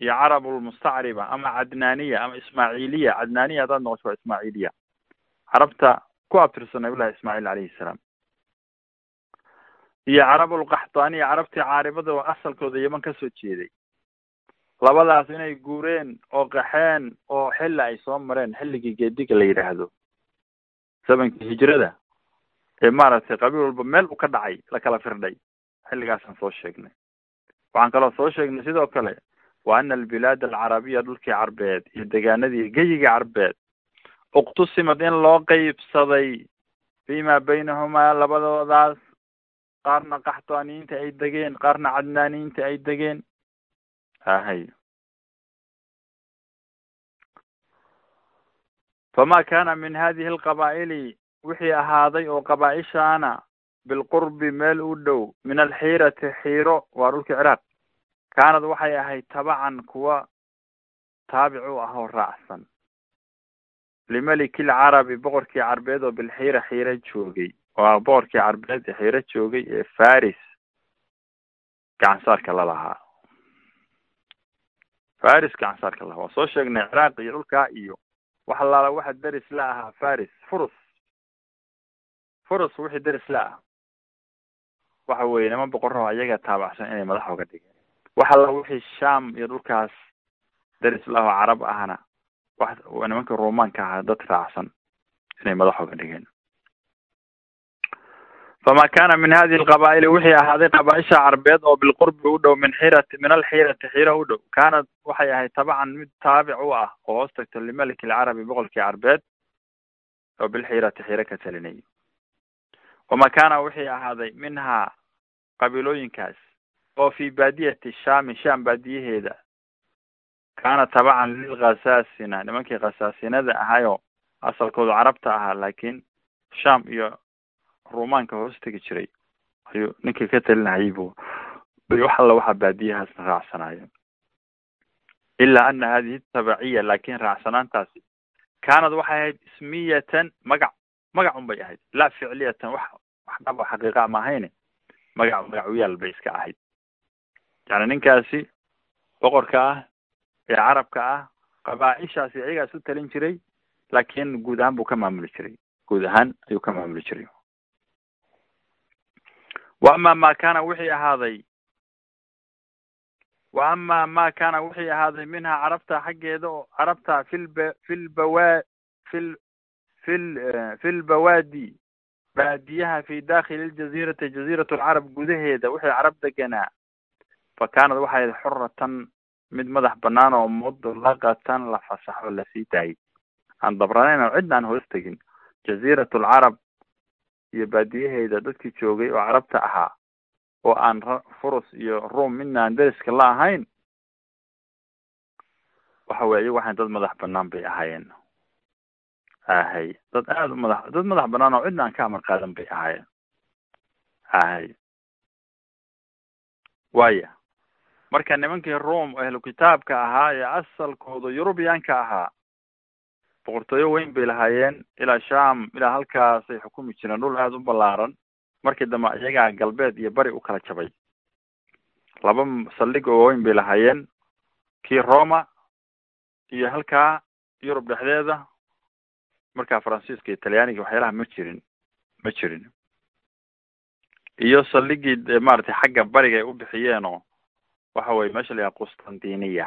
Speaker 1: iyo carabulmustacriba ama cadnaaniya ama ismaaciiliya. Cadnaaniya haddaad noqosho waa ismaaciiliya. Carabta ku abtirsan nabilahi ismaaciil calayhi salaam iyo carabulqaxtaaniya carabtii caaribada oo asalkooda yeman ka soo jeeday. Labadaas inay guureen oo qaxeen oo xilli ay soo mareen xilligii geediga la yidhaahdo. Zamankii hijrada ee maaragtay qabiil walba meel u ka dhacay la kala firdhay. Xilligaasaan soo sheegnay. Waxaan kaloo soo sheegnay sidoo kale wa ana albilaad alcarabiya dhulkii carbeed iyo degaanadii geyigii carbeed. Uqtusimad in loo qeybsaday fima baynahumaa labadoodaas qaarna qaxtaaniyiinta ay degeen qaarna cadnaaniyiinta ay degeen ahay fama kana min hadihi alqabaa'ili wixii ahaaday oo qabaa-ishaana bilqurbi meel u dhow min alxiirati xiiro waa dhulka ciraaq kaanad waxay ahayd tabacan kuwa taabic u ah oo raacsan limeliki lcarabi boqorkii carbeed oo bilxiira xiiro joogay waa boqorkii carbeed ee xiiro joogay ee faris gacansaarka la lahaa. Faris gacansaarka lahaa. Waa soo sheegnay ciraaq iyo dhulkaa iyo wax alaala waxa deris la ahaa faris. Furus. Furus wixii deris la ah waxa weeye niman boqorraho ayaga taabacsan inay madax oga dhigeen. Wax alla wixii sham iyo dhulkaas deris la ahoo carab ahna wax nimanka romaanka ahaa dad raacsan inay madax oga dhigeen fama kana min hadihi alqabaa'ili wixii ahaaday qabaaisha carbeed oo bilqurbi u dhow min xirati min alxiirati xiira u dhow kaanad waxay ahayd tabacan mid taabic u ah oo hoos tagto limeliki alcarabi boqolkii carbeed oo bilxiirati xiiro ka talinayay wama kana wixii ahaaday minhaa qabiilooyinkaas oo fi baadiyati shami sham baadiyaheeda kaana tabacan lilkhasaasina nimankii khasaasinada ahayoo asalkoodu carabta ahaa laakiin sham iyo rumaanka hoos tegi jiray. Ayuu ninkii ka talinahayay bu wax alla waxaa baadiyahaasna raacsanayo ilaa ana hadihi tabaciya laakin raacsanaantaasi kaanad waxay ahayd ismiyatan magac magac un bay ahayd. Laa ficliyatan wax wax dhaba xaqiiqa ma ahayne magac magacuyaal bay iska ahayd. Yani ninkaasi boqorka ah ee carabka ah qabaa-ishaasi iyagaas u talin jiray laakin guud ahaan buu ka maamuli jiray. Guud ahaan ayuu ka maamuli jiray wa ama ma kana wixii ahaaday. Wa ama ma kana wixii ahaaday minhaa carabta xaggeeda oo carabta filba filbawa fil fil filbawaadi baadiyaha fi dakhili ljazirati jazirat lcarab gudaheeda wixii carab deganaa. Fa kaanad waxay ahayd xuratan mid madax banaan oo mutlaqatan la fasaxo la sii daayay. Aan dabranayn oo cidna aan hoos tegin. Jazirat lcarab iyo baadiyaheeda dadkii joogay oo carabta ahaa oo aan furus iyo room midna aan deriska la ahayn waxa weye iyagu waxayn dad madax banaan bay ahaayeen. Ahay dad aada u madax dad madax banaan oo cidna aan ka amar qaadan bay ahaayeen. Ahay waya marka nimankii rome ahlu kitaabka ahaa ee asalkooda yurubiyaanka ahaa boqortooyo weyn bay lahaayeen ilaa sham ilaa halkaasay xukumi jireen dhul aada u ballaaran markii dambe iyagaa galbeed iyo bari u kala jabay. Laba saldhig oo waaweyn bay lahaayeen kii roma iyo halkaa yurub dhexdeeda markaa faransiiska iyo talyaaniga waxyaalaha ma jirin ma jirin. Iyo saldhigii maaragtay xagga bariga ay u bixiyeenoo waxa weye meesha la yidhaha qustantiniya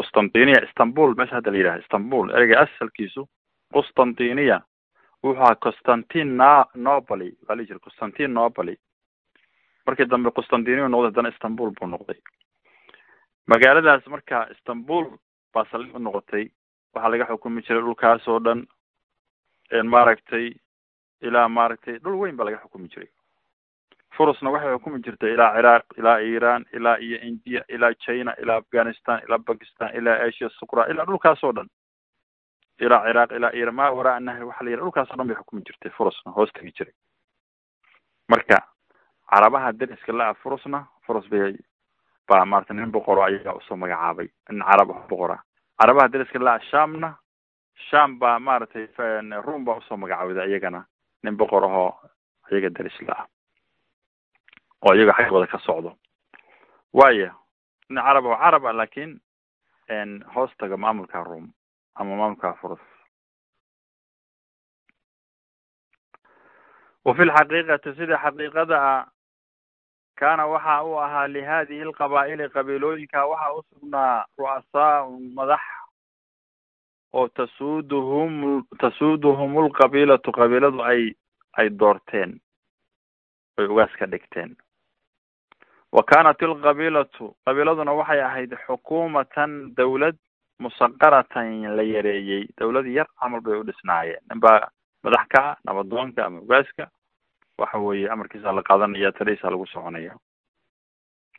Speaker 1: qustantiniya istanbul meesha hadda la yidhaha istanbul. Ereyga asalkiisu qustantiniya wuxuu ahaa constantin na noboli baa la jira constantin noboli markii dambe qustantiniya noqday haddana istanbul buu noqday. Magaaladaas marka istanbul baa saldhig u noqotay. Waxaa laga xukumi jiray dhulkaas oo dhan maaragtay ilaa maaragtay dhul weyn baa laga xukumi jiray furusna waxay xukumi jirtay ilaa ciraaq ilaa iran ilaa iyo india ilaa china ilaa afghanistan ilaa bakistan ilaa asia sukra ilaa dhulkaas oo dhan. Ilaa ciraaq ilaa iran ma waraa nahay waxa la yidhaha dhulkaas o dhan bay xukumi jirtay furusna hoos tegi jiray. Marka carabaha deriska la-a furusna furus bay baa maarata nin boqoro ayagaa u soo magacaabay nin carab ah boqora carabaha deriska la-a shamna sham baa maaragtay rum baa u soo magacaabada iyagana nin boqor ahoo iyaga deris la-ah oo iyaga xaggooda ka socdo. Waaya nin carab oo carab ah laakin hoos taga maamulka rum ama maamulka furus. Wa fi lxaqiiqati sida xaqiiqada ah kaana waxa uu ahaa lihadihi lqabaa'ili qabiilooyinka waxa u sugnaa ru'asaaun madax oo tasuuduhum tasuuduhum lqabiilatu qabiiladu ay ay doorteen ay ugaas ka dhigteen wa kanat ilqabiilatu qabiiladuna waxay ahayd xukuumatan dawlad musaqaratan la yareeyey. Dawlad yar camal bay u dhisnaayeen. Nin baa madax ka ah nabadoonka ama ugaaska waxa weeye amarkiisa la qaadanaya taliisa lagu soconaya.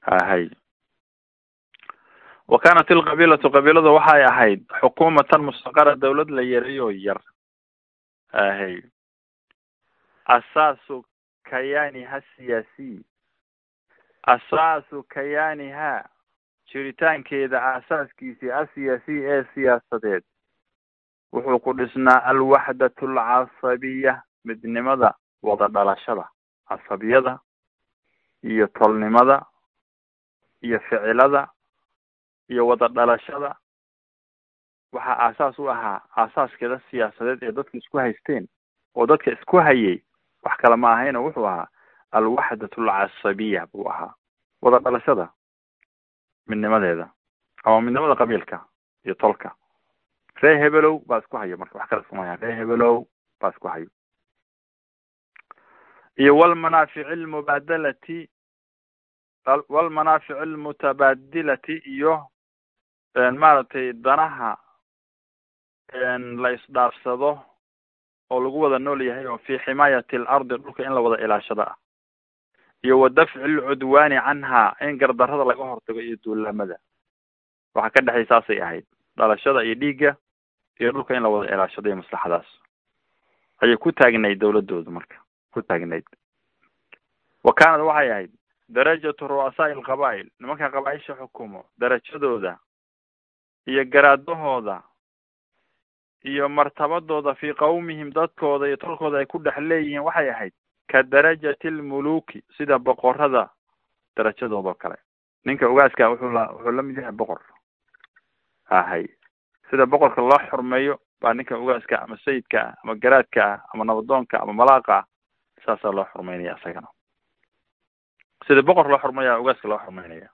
Speaker 1: Hahay wa kanat ilqabiilatu qabiiladu waxay ahayd xukuumatan mustaqara dawlad la yareeyo yar. Hahay asaasu kayaaniha siyaasiy asaasu kayaaniha jiritaankeeda aasaaskiisii asiyaasiy ee siyaasadeed. Wuxuu ku dhisnaa alwaxdatu alcasabiya midnimada wada dhalashada casabiyada iyo tolnimada iyo ficilada iyo wada dhalashada. Waxaa aasaas u ahaa aasaaskeeda siyaasadeed ee dadka isku haysteen oo dadka isku hayay wax kale ma ahayna wuxuu ahaa alwaxdatu alcasabiya buu ahaa. Wada dhalashada midnimadeeda ama midnimada qabiilka iyo tolka. Ree hebelow baa isku hayo marka wax kale iskuma hayaan ree hebelow baa isku hayo. Iyo walmanaafici almubaadalati walmanaafici almutabaadilati iyo maaragtay danaha la isdhaafsado oo lagu wada nool yahay oo fi ximaayati alardi dhulka in la wada ilaashado ah iyo wa dafci alcudwaani canha in gardarrada laga hortago iyo duulamada. Waxaa ka dhexay saasay ahayd. Dhalashada iyo dhiigga iyo dhulka in la wada ilaashado iyo maslaxadaas. Ayay ku taagnayd dawladooda marka ku taagnayd. Wa kaanad waxay ahayd darajatu ru'asaa'i alqabaa'il nimanka qabaaisha xukumo darajadooda iyo garaadahooda iyo martabadooda fii qawmihim dadkooda iyo tolkooda ay ku dhex leeyihiin waxay ahayd ka darajati almuluki sida boqorada darajadoodao kale ninka ugaaska wuxuu la wuxuu la mid yahay boqor ahay sida boqorka loo xurmeeyo baa ninka ugaaska ama sayidka ah ama garaadka ah ama nabadoonka ama malaaqa ah saasaa loo xurmeynaya isagana sida boqor loo xurmeeya ugaaska loo xurmeynaya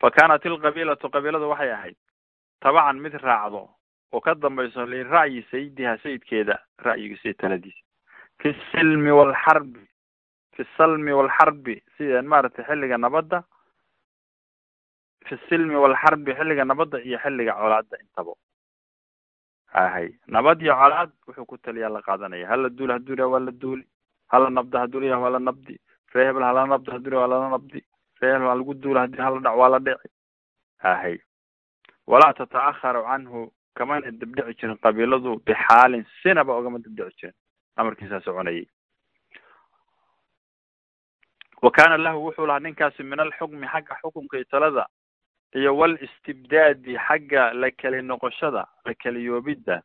Speaker 1: fa kanat ilqabiilatu qabiiladu waxay ahayd tabacan mid raacdo oo ka dambayso lira'yi sayidiha sayidkeeda ra'yigiisa iyo taladiisa fi silmi walxarbi fi salmi walxarbi sida maaragtay xilliga nabadda fi silmi walxarbi xilliga nabadda iyo xilliga colaadda intaba ahay nabad iyo colaad wuxuu ku taliyaa la qaadanaya hala duul haduu yah waa la duuli hala nabda haduu yah waa la nabdi ree hebel hala nabda haduu yah waa lala nabdi ree hebel waa lagu duula haddii hala dhac waa la dhici ahay walaa tata'aharu canhu kamana dibdhici jirin qabiiladu bixaalin sinaba ogama dibdhici jirin amarkiisaa soconayay. Wa kaana lahu wuxuu lahaa ninkaasi min alxukmi xagga xukumka iyo talada iyo walistibdaadi xagga la keli noqoshada la keliyoobidda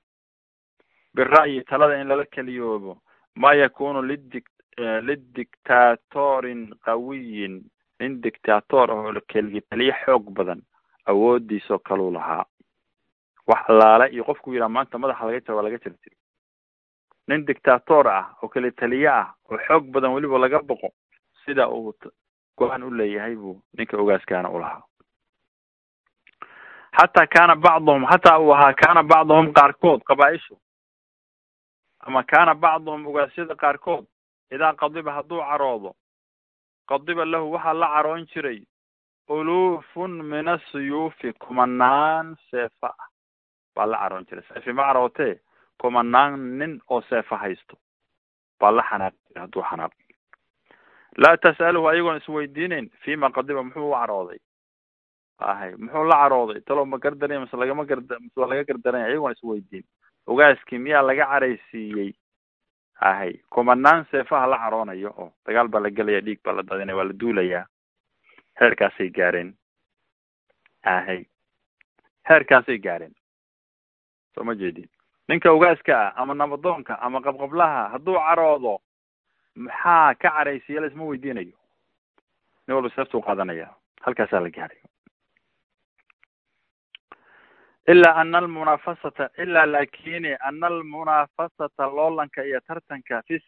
Speaker 1: bira'yi talada in lala keliyoobo ma yakunu lidig lidictatorin qawiyin nin dictator oo keligi taliye xoog badan awoodiisoo kaluu lahaa. Wax allaale iyo qofku yidhaha maanta madaxa laga jaro waa laga jari jiri nin dictator ah oo keli taliye ah oo xoog badan weliba laga boqo sida uu go'aan u leeyahay buu ninka ogaaskaana u lahaa. Xataa kaana bacduhum xataa uu ahaa kaana bacduhum qaarkood qabaa-ishu. Ama kaana bacduhum ogaasyada qaarkood idaa qadiba hadduu caroodo qadiba lahu waxaa la caroon jiray ulufun min asuyuufi kumanaan seefa ah. Baa la caroon jiray. Seefi ma carootee kumanaan nin oo seefa haysto baa la xanaaqi hadduu xanaaqo laa tas'aluhu ayagoon isweydiineyn fima qadiba muxuu u carooday? Ahay muxuu la carooday? Talow ma gardaranya mase lagama garda mase waa laga gardaranya ayagoon isweydiin. Ogaaskii miyaa laga caraysiiyey ahay kumanaan seefaha la caroonayo oo dagaal baa la gelaya dhiig baa la daadinaya waa la duulayaa. Heerkaasay gaareen. Ahay heerkaasay gaareen. Soo ma jeedin ninka ogaaska ah ama nabadoonka ama qabqablaha hadduu caroodo maxaa ka caraysiiya la isma weydiinayo? Nin walba seeftuu qaadanaya. Halkaasaa la gaaray ilaa ana almunaafasata ilaa lakini ana almunaafasata loolanka iyo tartanka fi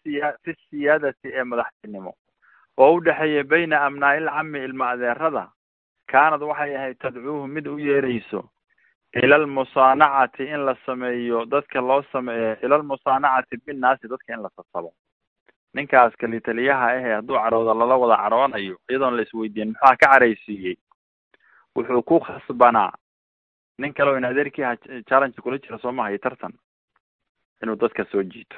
Speaker 1: fi siyaadati ee madaxtinimo. Oo u dhexeeya bayna abnaa'i lcami ilma adeerada kaanad waxay ahayd tadcuuhu mid u yeerayso ila almusaanacati in la sameeyo dadka loo sameeyo ila almusaanacati binnaasi dadka in la sasabo ninkaas kalitaliyaha ahe hadduu caroodo lala wada caroonayo iyadoon la isweydiin maxaa ka caraysiiyey wuxuu ku khasbanaa. Nin kale oo in adeerkii ha challenge kula jira soo maha iyo tartan. Inuu dadka soo jiito.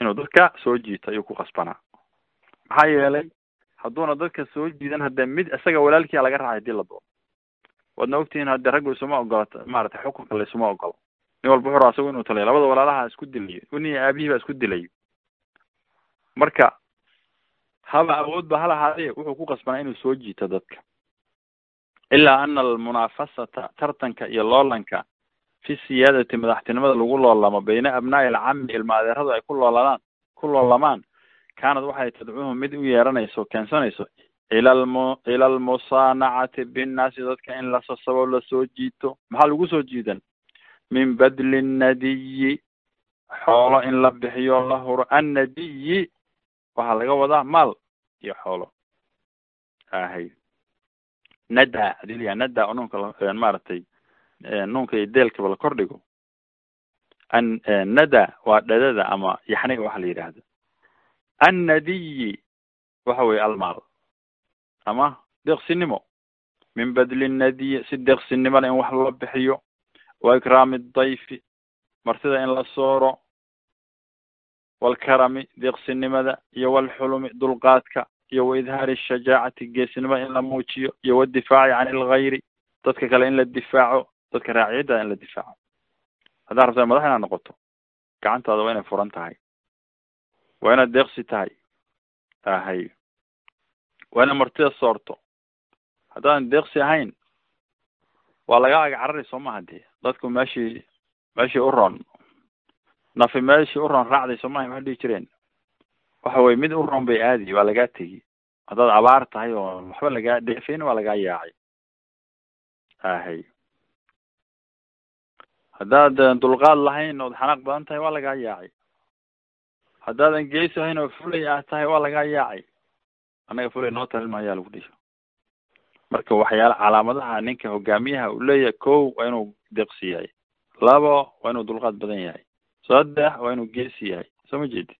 Speaker 1: Inuu dadka soo jiito ayuu ku khasbanaa. Maxaa yeelay hadduuna dadka soo jiidan haddee mid isaga walaalkiia laga raacay haddii la doono waadna ogtihiin haddee raggu isuma ogolo maaragtay xukunka la isuma ogolo. Nin walba wuxuu raa asagu inuu taliyo labada walaalaha isku dilayo uni aabihii baa isku dilayo marka haba awood ba halahaadee wuxuu ku qasbanaa inuu soo jiito dadka. Ilaa ana almunaafasata tartanka iyo loolanka fi siyaadati madaxtinimada lagu loolamo bayna abnaa'i alcami ilma adeeradu ay ku loolamaan ku loolamaan kaanad waxay tadcuuhu mid u yeeranayso keensanayso ila almu ila almusaanacati binnaasi dadka in la sasabo la soo jiito maxaa lagu soo jiidan min badli nnadiyi xoolo in la bixiyo la huro annadiyi waxaa laga wadaa maal iyo xoolo ahay nada haddii layaha nada nuunka maaragtay nuunka iyo deelkaba la kor dhigo an nada waa dhadada ama yaxniga waxa la yidhaahdo annadiyi waxa weye almaal ama deeqsinimo min badli nnadiyi si deeqsinimada in wax loo bixiyo. Wa ikraami dayfi martida in la sooro. Walkarami deeqsinimada iyo walxulumi dulqaadka iyo wa idhaari shajaacati geesinimada in la muujiyo iyo wadifaaci can ilgayri dadka kale in la difaaco dadka raaciyadda in la difaaco. Haddaad rabtaa madax inaad noqoto gacantaada waa inay furan tahay waa inaad deeqsi tahay ahay waa inaad martida soorto haddaadan deeqsi ahayn waa laga aga carari soo maha dee dadku meeshii meeshii u roon nafi meeshii u roon raacday soo maha maxay dhihi jireen waxa weye mid u roon bay aadi waa lagaa tegi haddaad abaar tahay oo waxba lagaa dheefeyn waa lagaa yaacay ahay haddaad dulqaad lahayn ood xanaaq badan tahay waa lagaa yaacay haddaadan geesi ahayn oo fulay ah tahay waa lagaa yaacay annaga fulay noo talin ayaa lagu dhihi marka waxyaala calaamadaha ninka hogaamiyaha uu leeyahay kow waa inuu deeqsi yahay. Labo waa inuu dulqaad badan yahay. Saddex waa inuu geesi yahay. Soo ma jeedid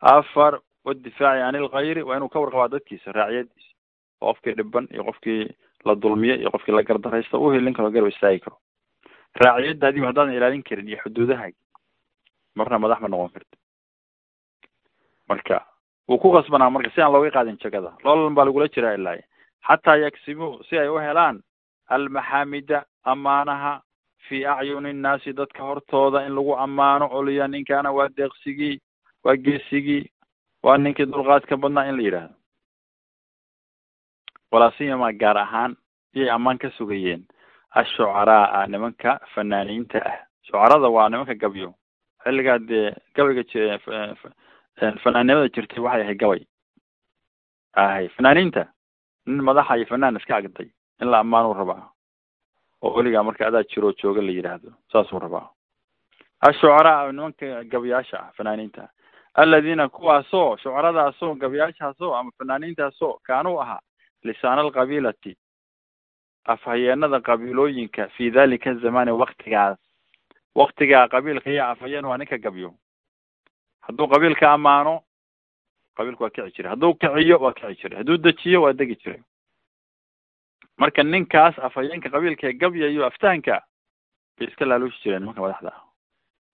Speaker 1: afar wadifaaci can ilkayri waa inuu ka warqabaa dadkiisa raaciyadiisa qofkii dhiban iyo qofkii la dulmiyo iyo qofkii la gardaraysta u helin karo garab istaagi karo. Raaciyadaadiiba haddaadan ilaalin karin iyo xuduudaha marna madax ma noqon karti marka wuu ku qasbanaa marka si aan looga qaadin jagada. Loolan baa lagula jiraa ilaa xataa yaksibuu si ay u helaan almaxaamida amaanaha fi acyuni nnaasi dadka hortooda in lagu ammaano oliya ninkaana waa deeqsigii waa geesigii waa ninkii dulqaadka badnaa in la yidhaahdo. Walaa siyama gaar ahaan iyay ammaan ka sugayeen ashucaraa nimanka fanaaniinta ah. Shucarada waa nimanka gabyo. Xilligaa dee gabayga j fanaannimada jirtay waxay ahay gabay. Ahay fanaaniinta nin madaxa iyo fanaan iska agday in la ammaanuu rabaa. Oo weligaa marka adaa jiroo jooga la yidhaahdo saasuu rabaa. Ashucaraa nimanka gabyaasha ah fanaaniinta. Aladiina kuwaasoo shucaradaasoo gabyaashaasoo ama fanaaniintaasoo kaanuu ahaa lisaana alqabiilati afhayeenada qabiilooyinka fi dalika zamani waktigaas waktigaa qabiilka iyo afhayeen waa ninka gabyo hadduu qabiilka ammaano qabiilka waa kici jiray. Hadduu kiciyo waa kici jiray. Hadduu dejiyo waa degi jiray. Marka ninkaas afhayeenka qabiilka ee gabyayo aftahanka bay iska laaluushi jireen nimanka madaxda. Ah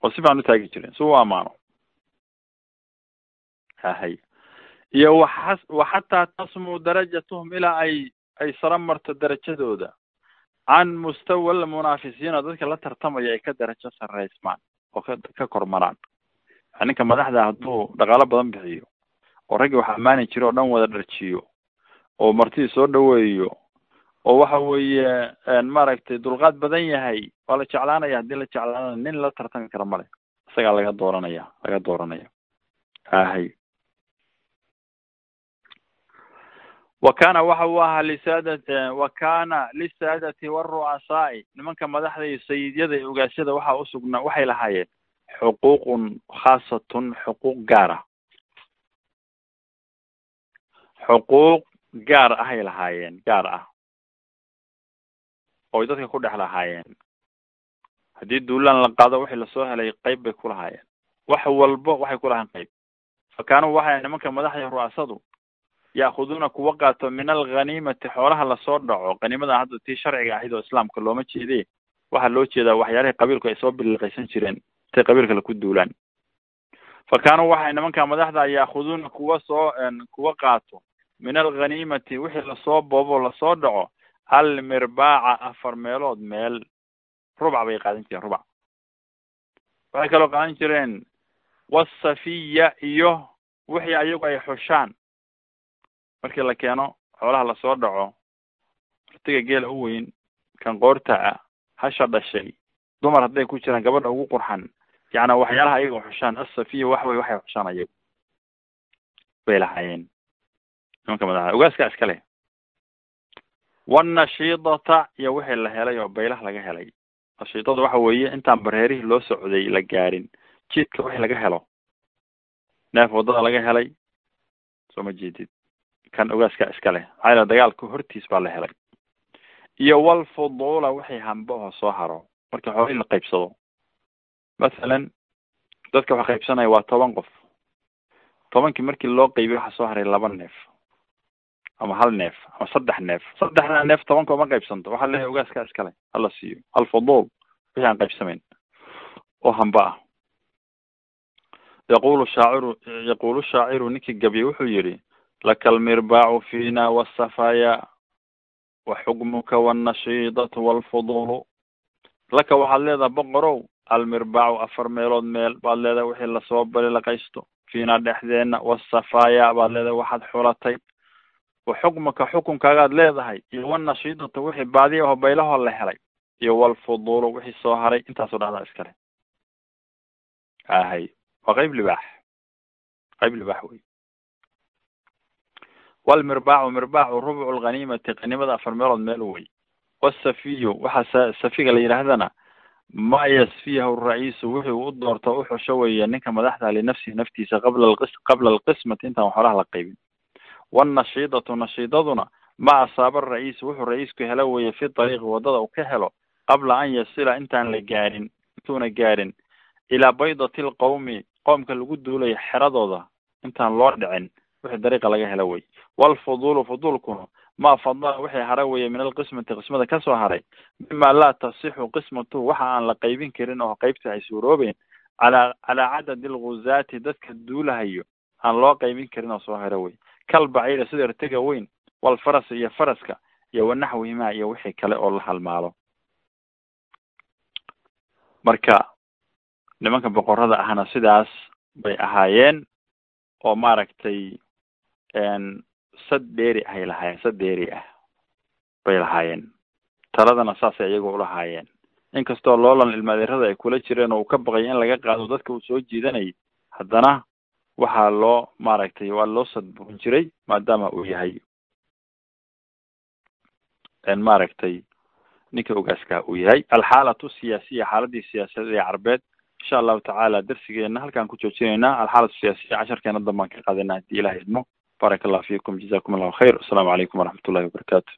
Speaker 1: oo si fiican u taagi jireen si u ammaano. Hahay iyo waxas waxataa tasmuu darajatuhum ilaa ay ay sara marto darajadooda. Can mustawa almunaafisiina dadka la tartamaya ay ka darajo sarreysmaan oo ka ka kormaraan ninka madaxda hadduu dhaqaalo badan bixiyo oo raggii wax ammaani jira oo dhan wada dharjiyo oo martidii soo dhaweeyo oo waxa weeye maaragtay dulqaad badan yahay waa la jeclaanaya haddii la jeclaanana nin la tartami kara male isagaa laga dooranaya laga dooranaya. Ahay wa kana waxa uu ahaa lisaadat wa kana lisaadati waru'asaa'i nimanka madaxda iyo sayidyada iyo ogaasyada waxaa usugnaa waxay lahaayeen xuquuqun khaasatun xuquuq gaara xuquuq gaar ahay lahaayeen gaar ah oy dadka ku dhex lahaayeen haddii duulaan la qaado wixii la soo helay qayb bay ku lahaayeen wax walbo waxay ku lahayn qayb fa kaanuu waxay nimanka madaxda ru'asadu ya'khuduuna kuwa qaato min alghaniimati xoolaha la soo dhaco qaniimada hadda tii sharciga ahayd oo islaamka looma jeede waxaa loo jeedaa waxyaalihii qabiilku ay soo biliqaysan jireen intay qabiilka laku duulaan fa kaanuu waxay nimanka madaxda ya'khuduuna kuwa soo kuwa qaato min alghaniimati wixii la soo boobo la soo dhaco almirbaaca afar meelood meel rubac bay qaadan jireen rubac waxay kaloo qaadan jireen wasafiya iyo wixii ayagu ay xushaan markii la keeno xoolaha la soo dhaco artiga geela u weyn kan qoortaca hasha dhashay dumar hadday ku jiraan gabadha ugu qurxan yacni waxyaalaha ayaga xushaan asafiya wax wey waxay xushaan ayagu. Bay lahaayeen. Nimanka madaxda ogaaska iska leh. Wanashiidata iyo wixii la helay oo baylah laga helay. Nashiidada waxa weeye intaan bareerihii loo socday la gaarin. Jidka wixii laga helo. Neef waddada laga helay. Soo ma jeedid kan ogaaska iska leh. Maxaa yala dagaalka hortiis baa la helay. Iyo walfuduula wixii hambaho soo haro marka xoolihii la qaybsado. Mathalan dadka waxa qaybsanaya waa toban qof. Tobankii markii loo qeybiy waxaa soo haray laba neef ama hal neef ama saddex neef. Saddexdaa neef tobanka uma qaybsanto. Waxaa leeyahay ogaaska iskale hala siiyo. Alfuduul wixii aan qaybsamayn oo hamba ah. Yaqulu shaaciru yaqulu shaaciru ninkii gabyay wuxuu yidhi laka almirbaacu fiina wa xukmuka wannashiidatu walfuduulu laka waxaad leedahay boqorow almirbaacu afar meelood meel baad leedahay wixii la soo bari laqaysto fiina dhexdeena wasafaaya baad leedahay waxaad xulatay. Wa xukmaka xukunkaagaad leedahay iyo wanashiidata wixii baadi aho baylahoo la helay iyo walfuduulu wixii soo haray intaasoo dhacdaa iskale ahay waa qayb libaax. Qayb libaax wey walmirbaacu mirbaacu rubcu lghaniimati qaniimada afar meelood meel wey wasafiyu waxaa safiga la yidhaahdana ma yasfiyahu ra'iisu wuxuu u doorto uxusho weeye ninka madaxda linafsihi naftiisa qabla alqis qabla alqismati intaan xoolaha la qaybin wannashiidatu nashiidaduna ma asaaba ra'iisu wuxuu ra'iisku helo weeye fi dariiqi waddada uu ka helo qabla an yasila intaan la gaarin intuuna gaarin ilaa baydati lqawmi qoomka lagu duulayo xeradooda intaan loo dhicin wixii dariiqa laga helo wey walfuduulu fuduulkuna ma fadala wixii hara weeye min alqismati qismada ka soo haray mima laa tasixu qismatuhu waxa aan la qaybin karin oo qaybta ay suuroobeyn calaa calaa cadadi alguzaati dadka duulahayo aan loo qaybin karin oo soo haro wey kal baciira sida ertega weyn walfaras iyo faraska iyo wanaxwihimaa iyo wixii kale oo la halmaalo marka nimanka boqorada ahna sidaas bay ahaayeen oo maaragtay sad dheeri ahay lahaayeen sad dheeri ah bay lahaayeen. Taladana saasay iyagu ulahaayeen inkastoo loolan ilmaadeerada ay kula jireen oo uu ka baqay in laga qaado dadka uu soo jiidanayay haddana waxaa loo maaragtay waa loo sadburin jiray maadaama uu yahay maaragtay ninka ogaaska uu yahay. Alxaalatu siyaasiya xaaladii siyaasadeed ee carbeed insha allahu tacaala darsigeena halkaan ku joojinaynaa alxaalatu siyaasiya casharkeena dambaan ka qaadayna haddii ilaha idmo baaraka allahu fiikum jazakum allahu khayr assalaamu calaykum waraxmat ullahi wabarakatu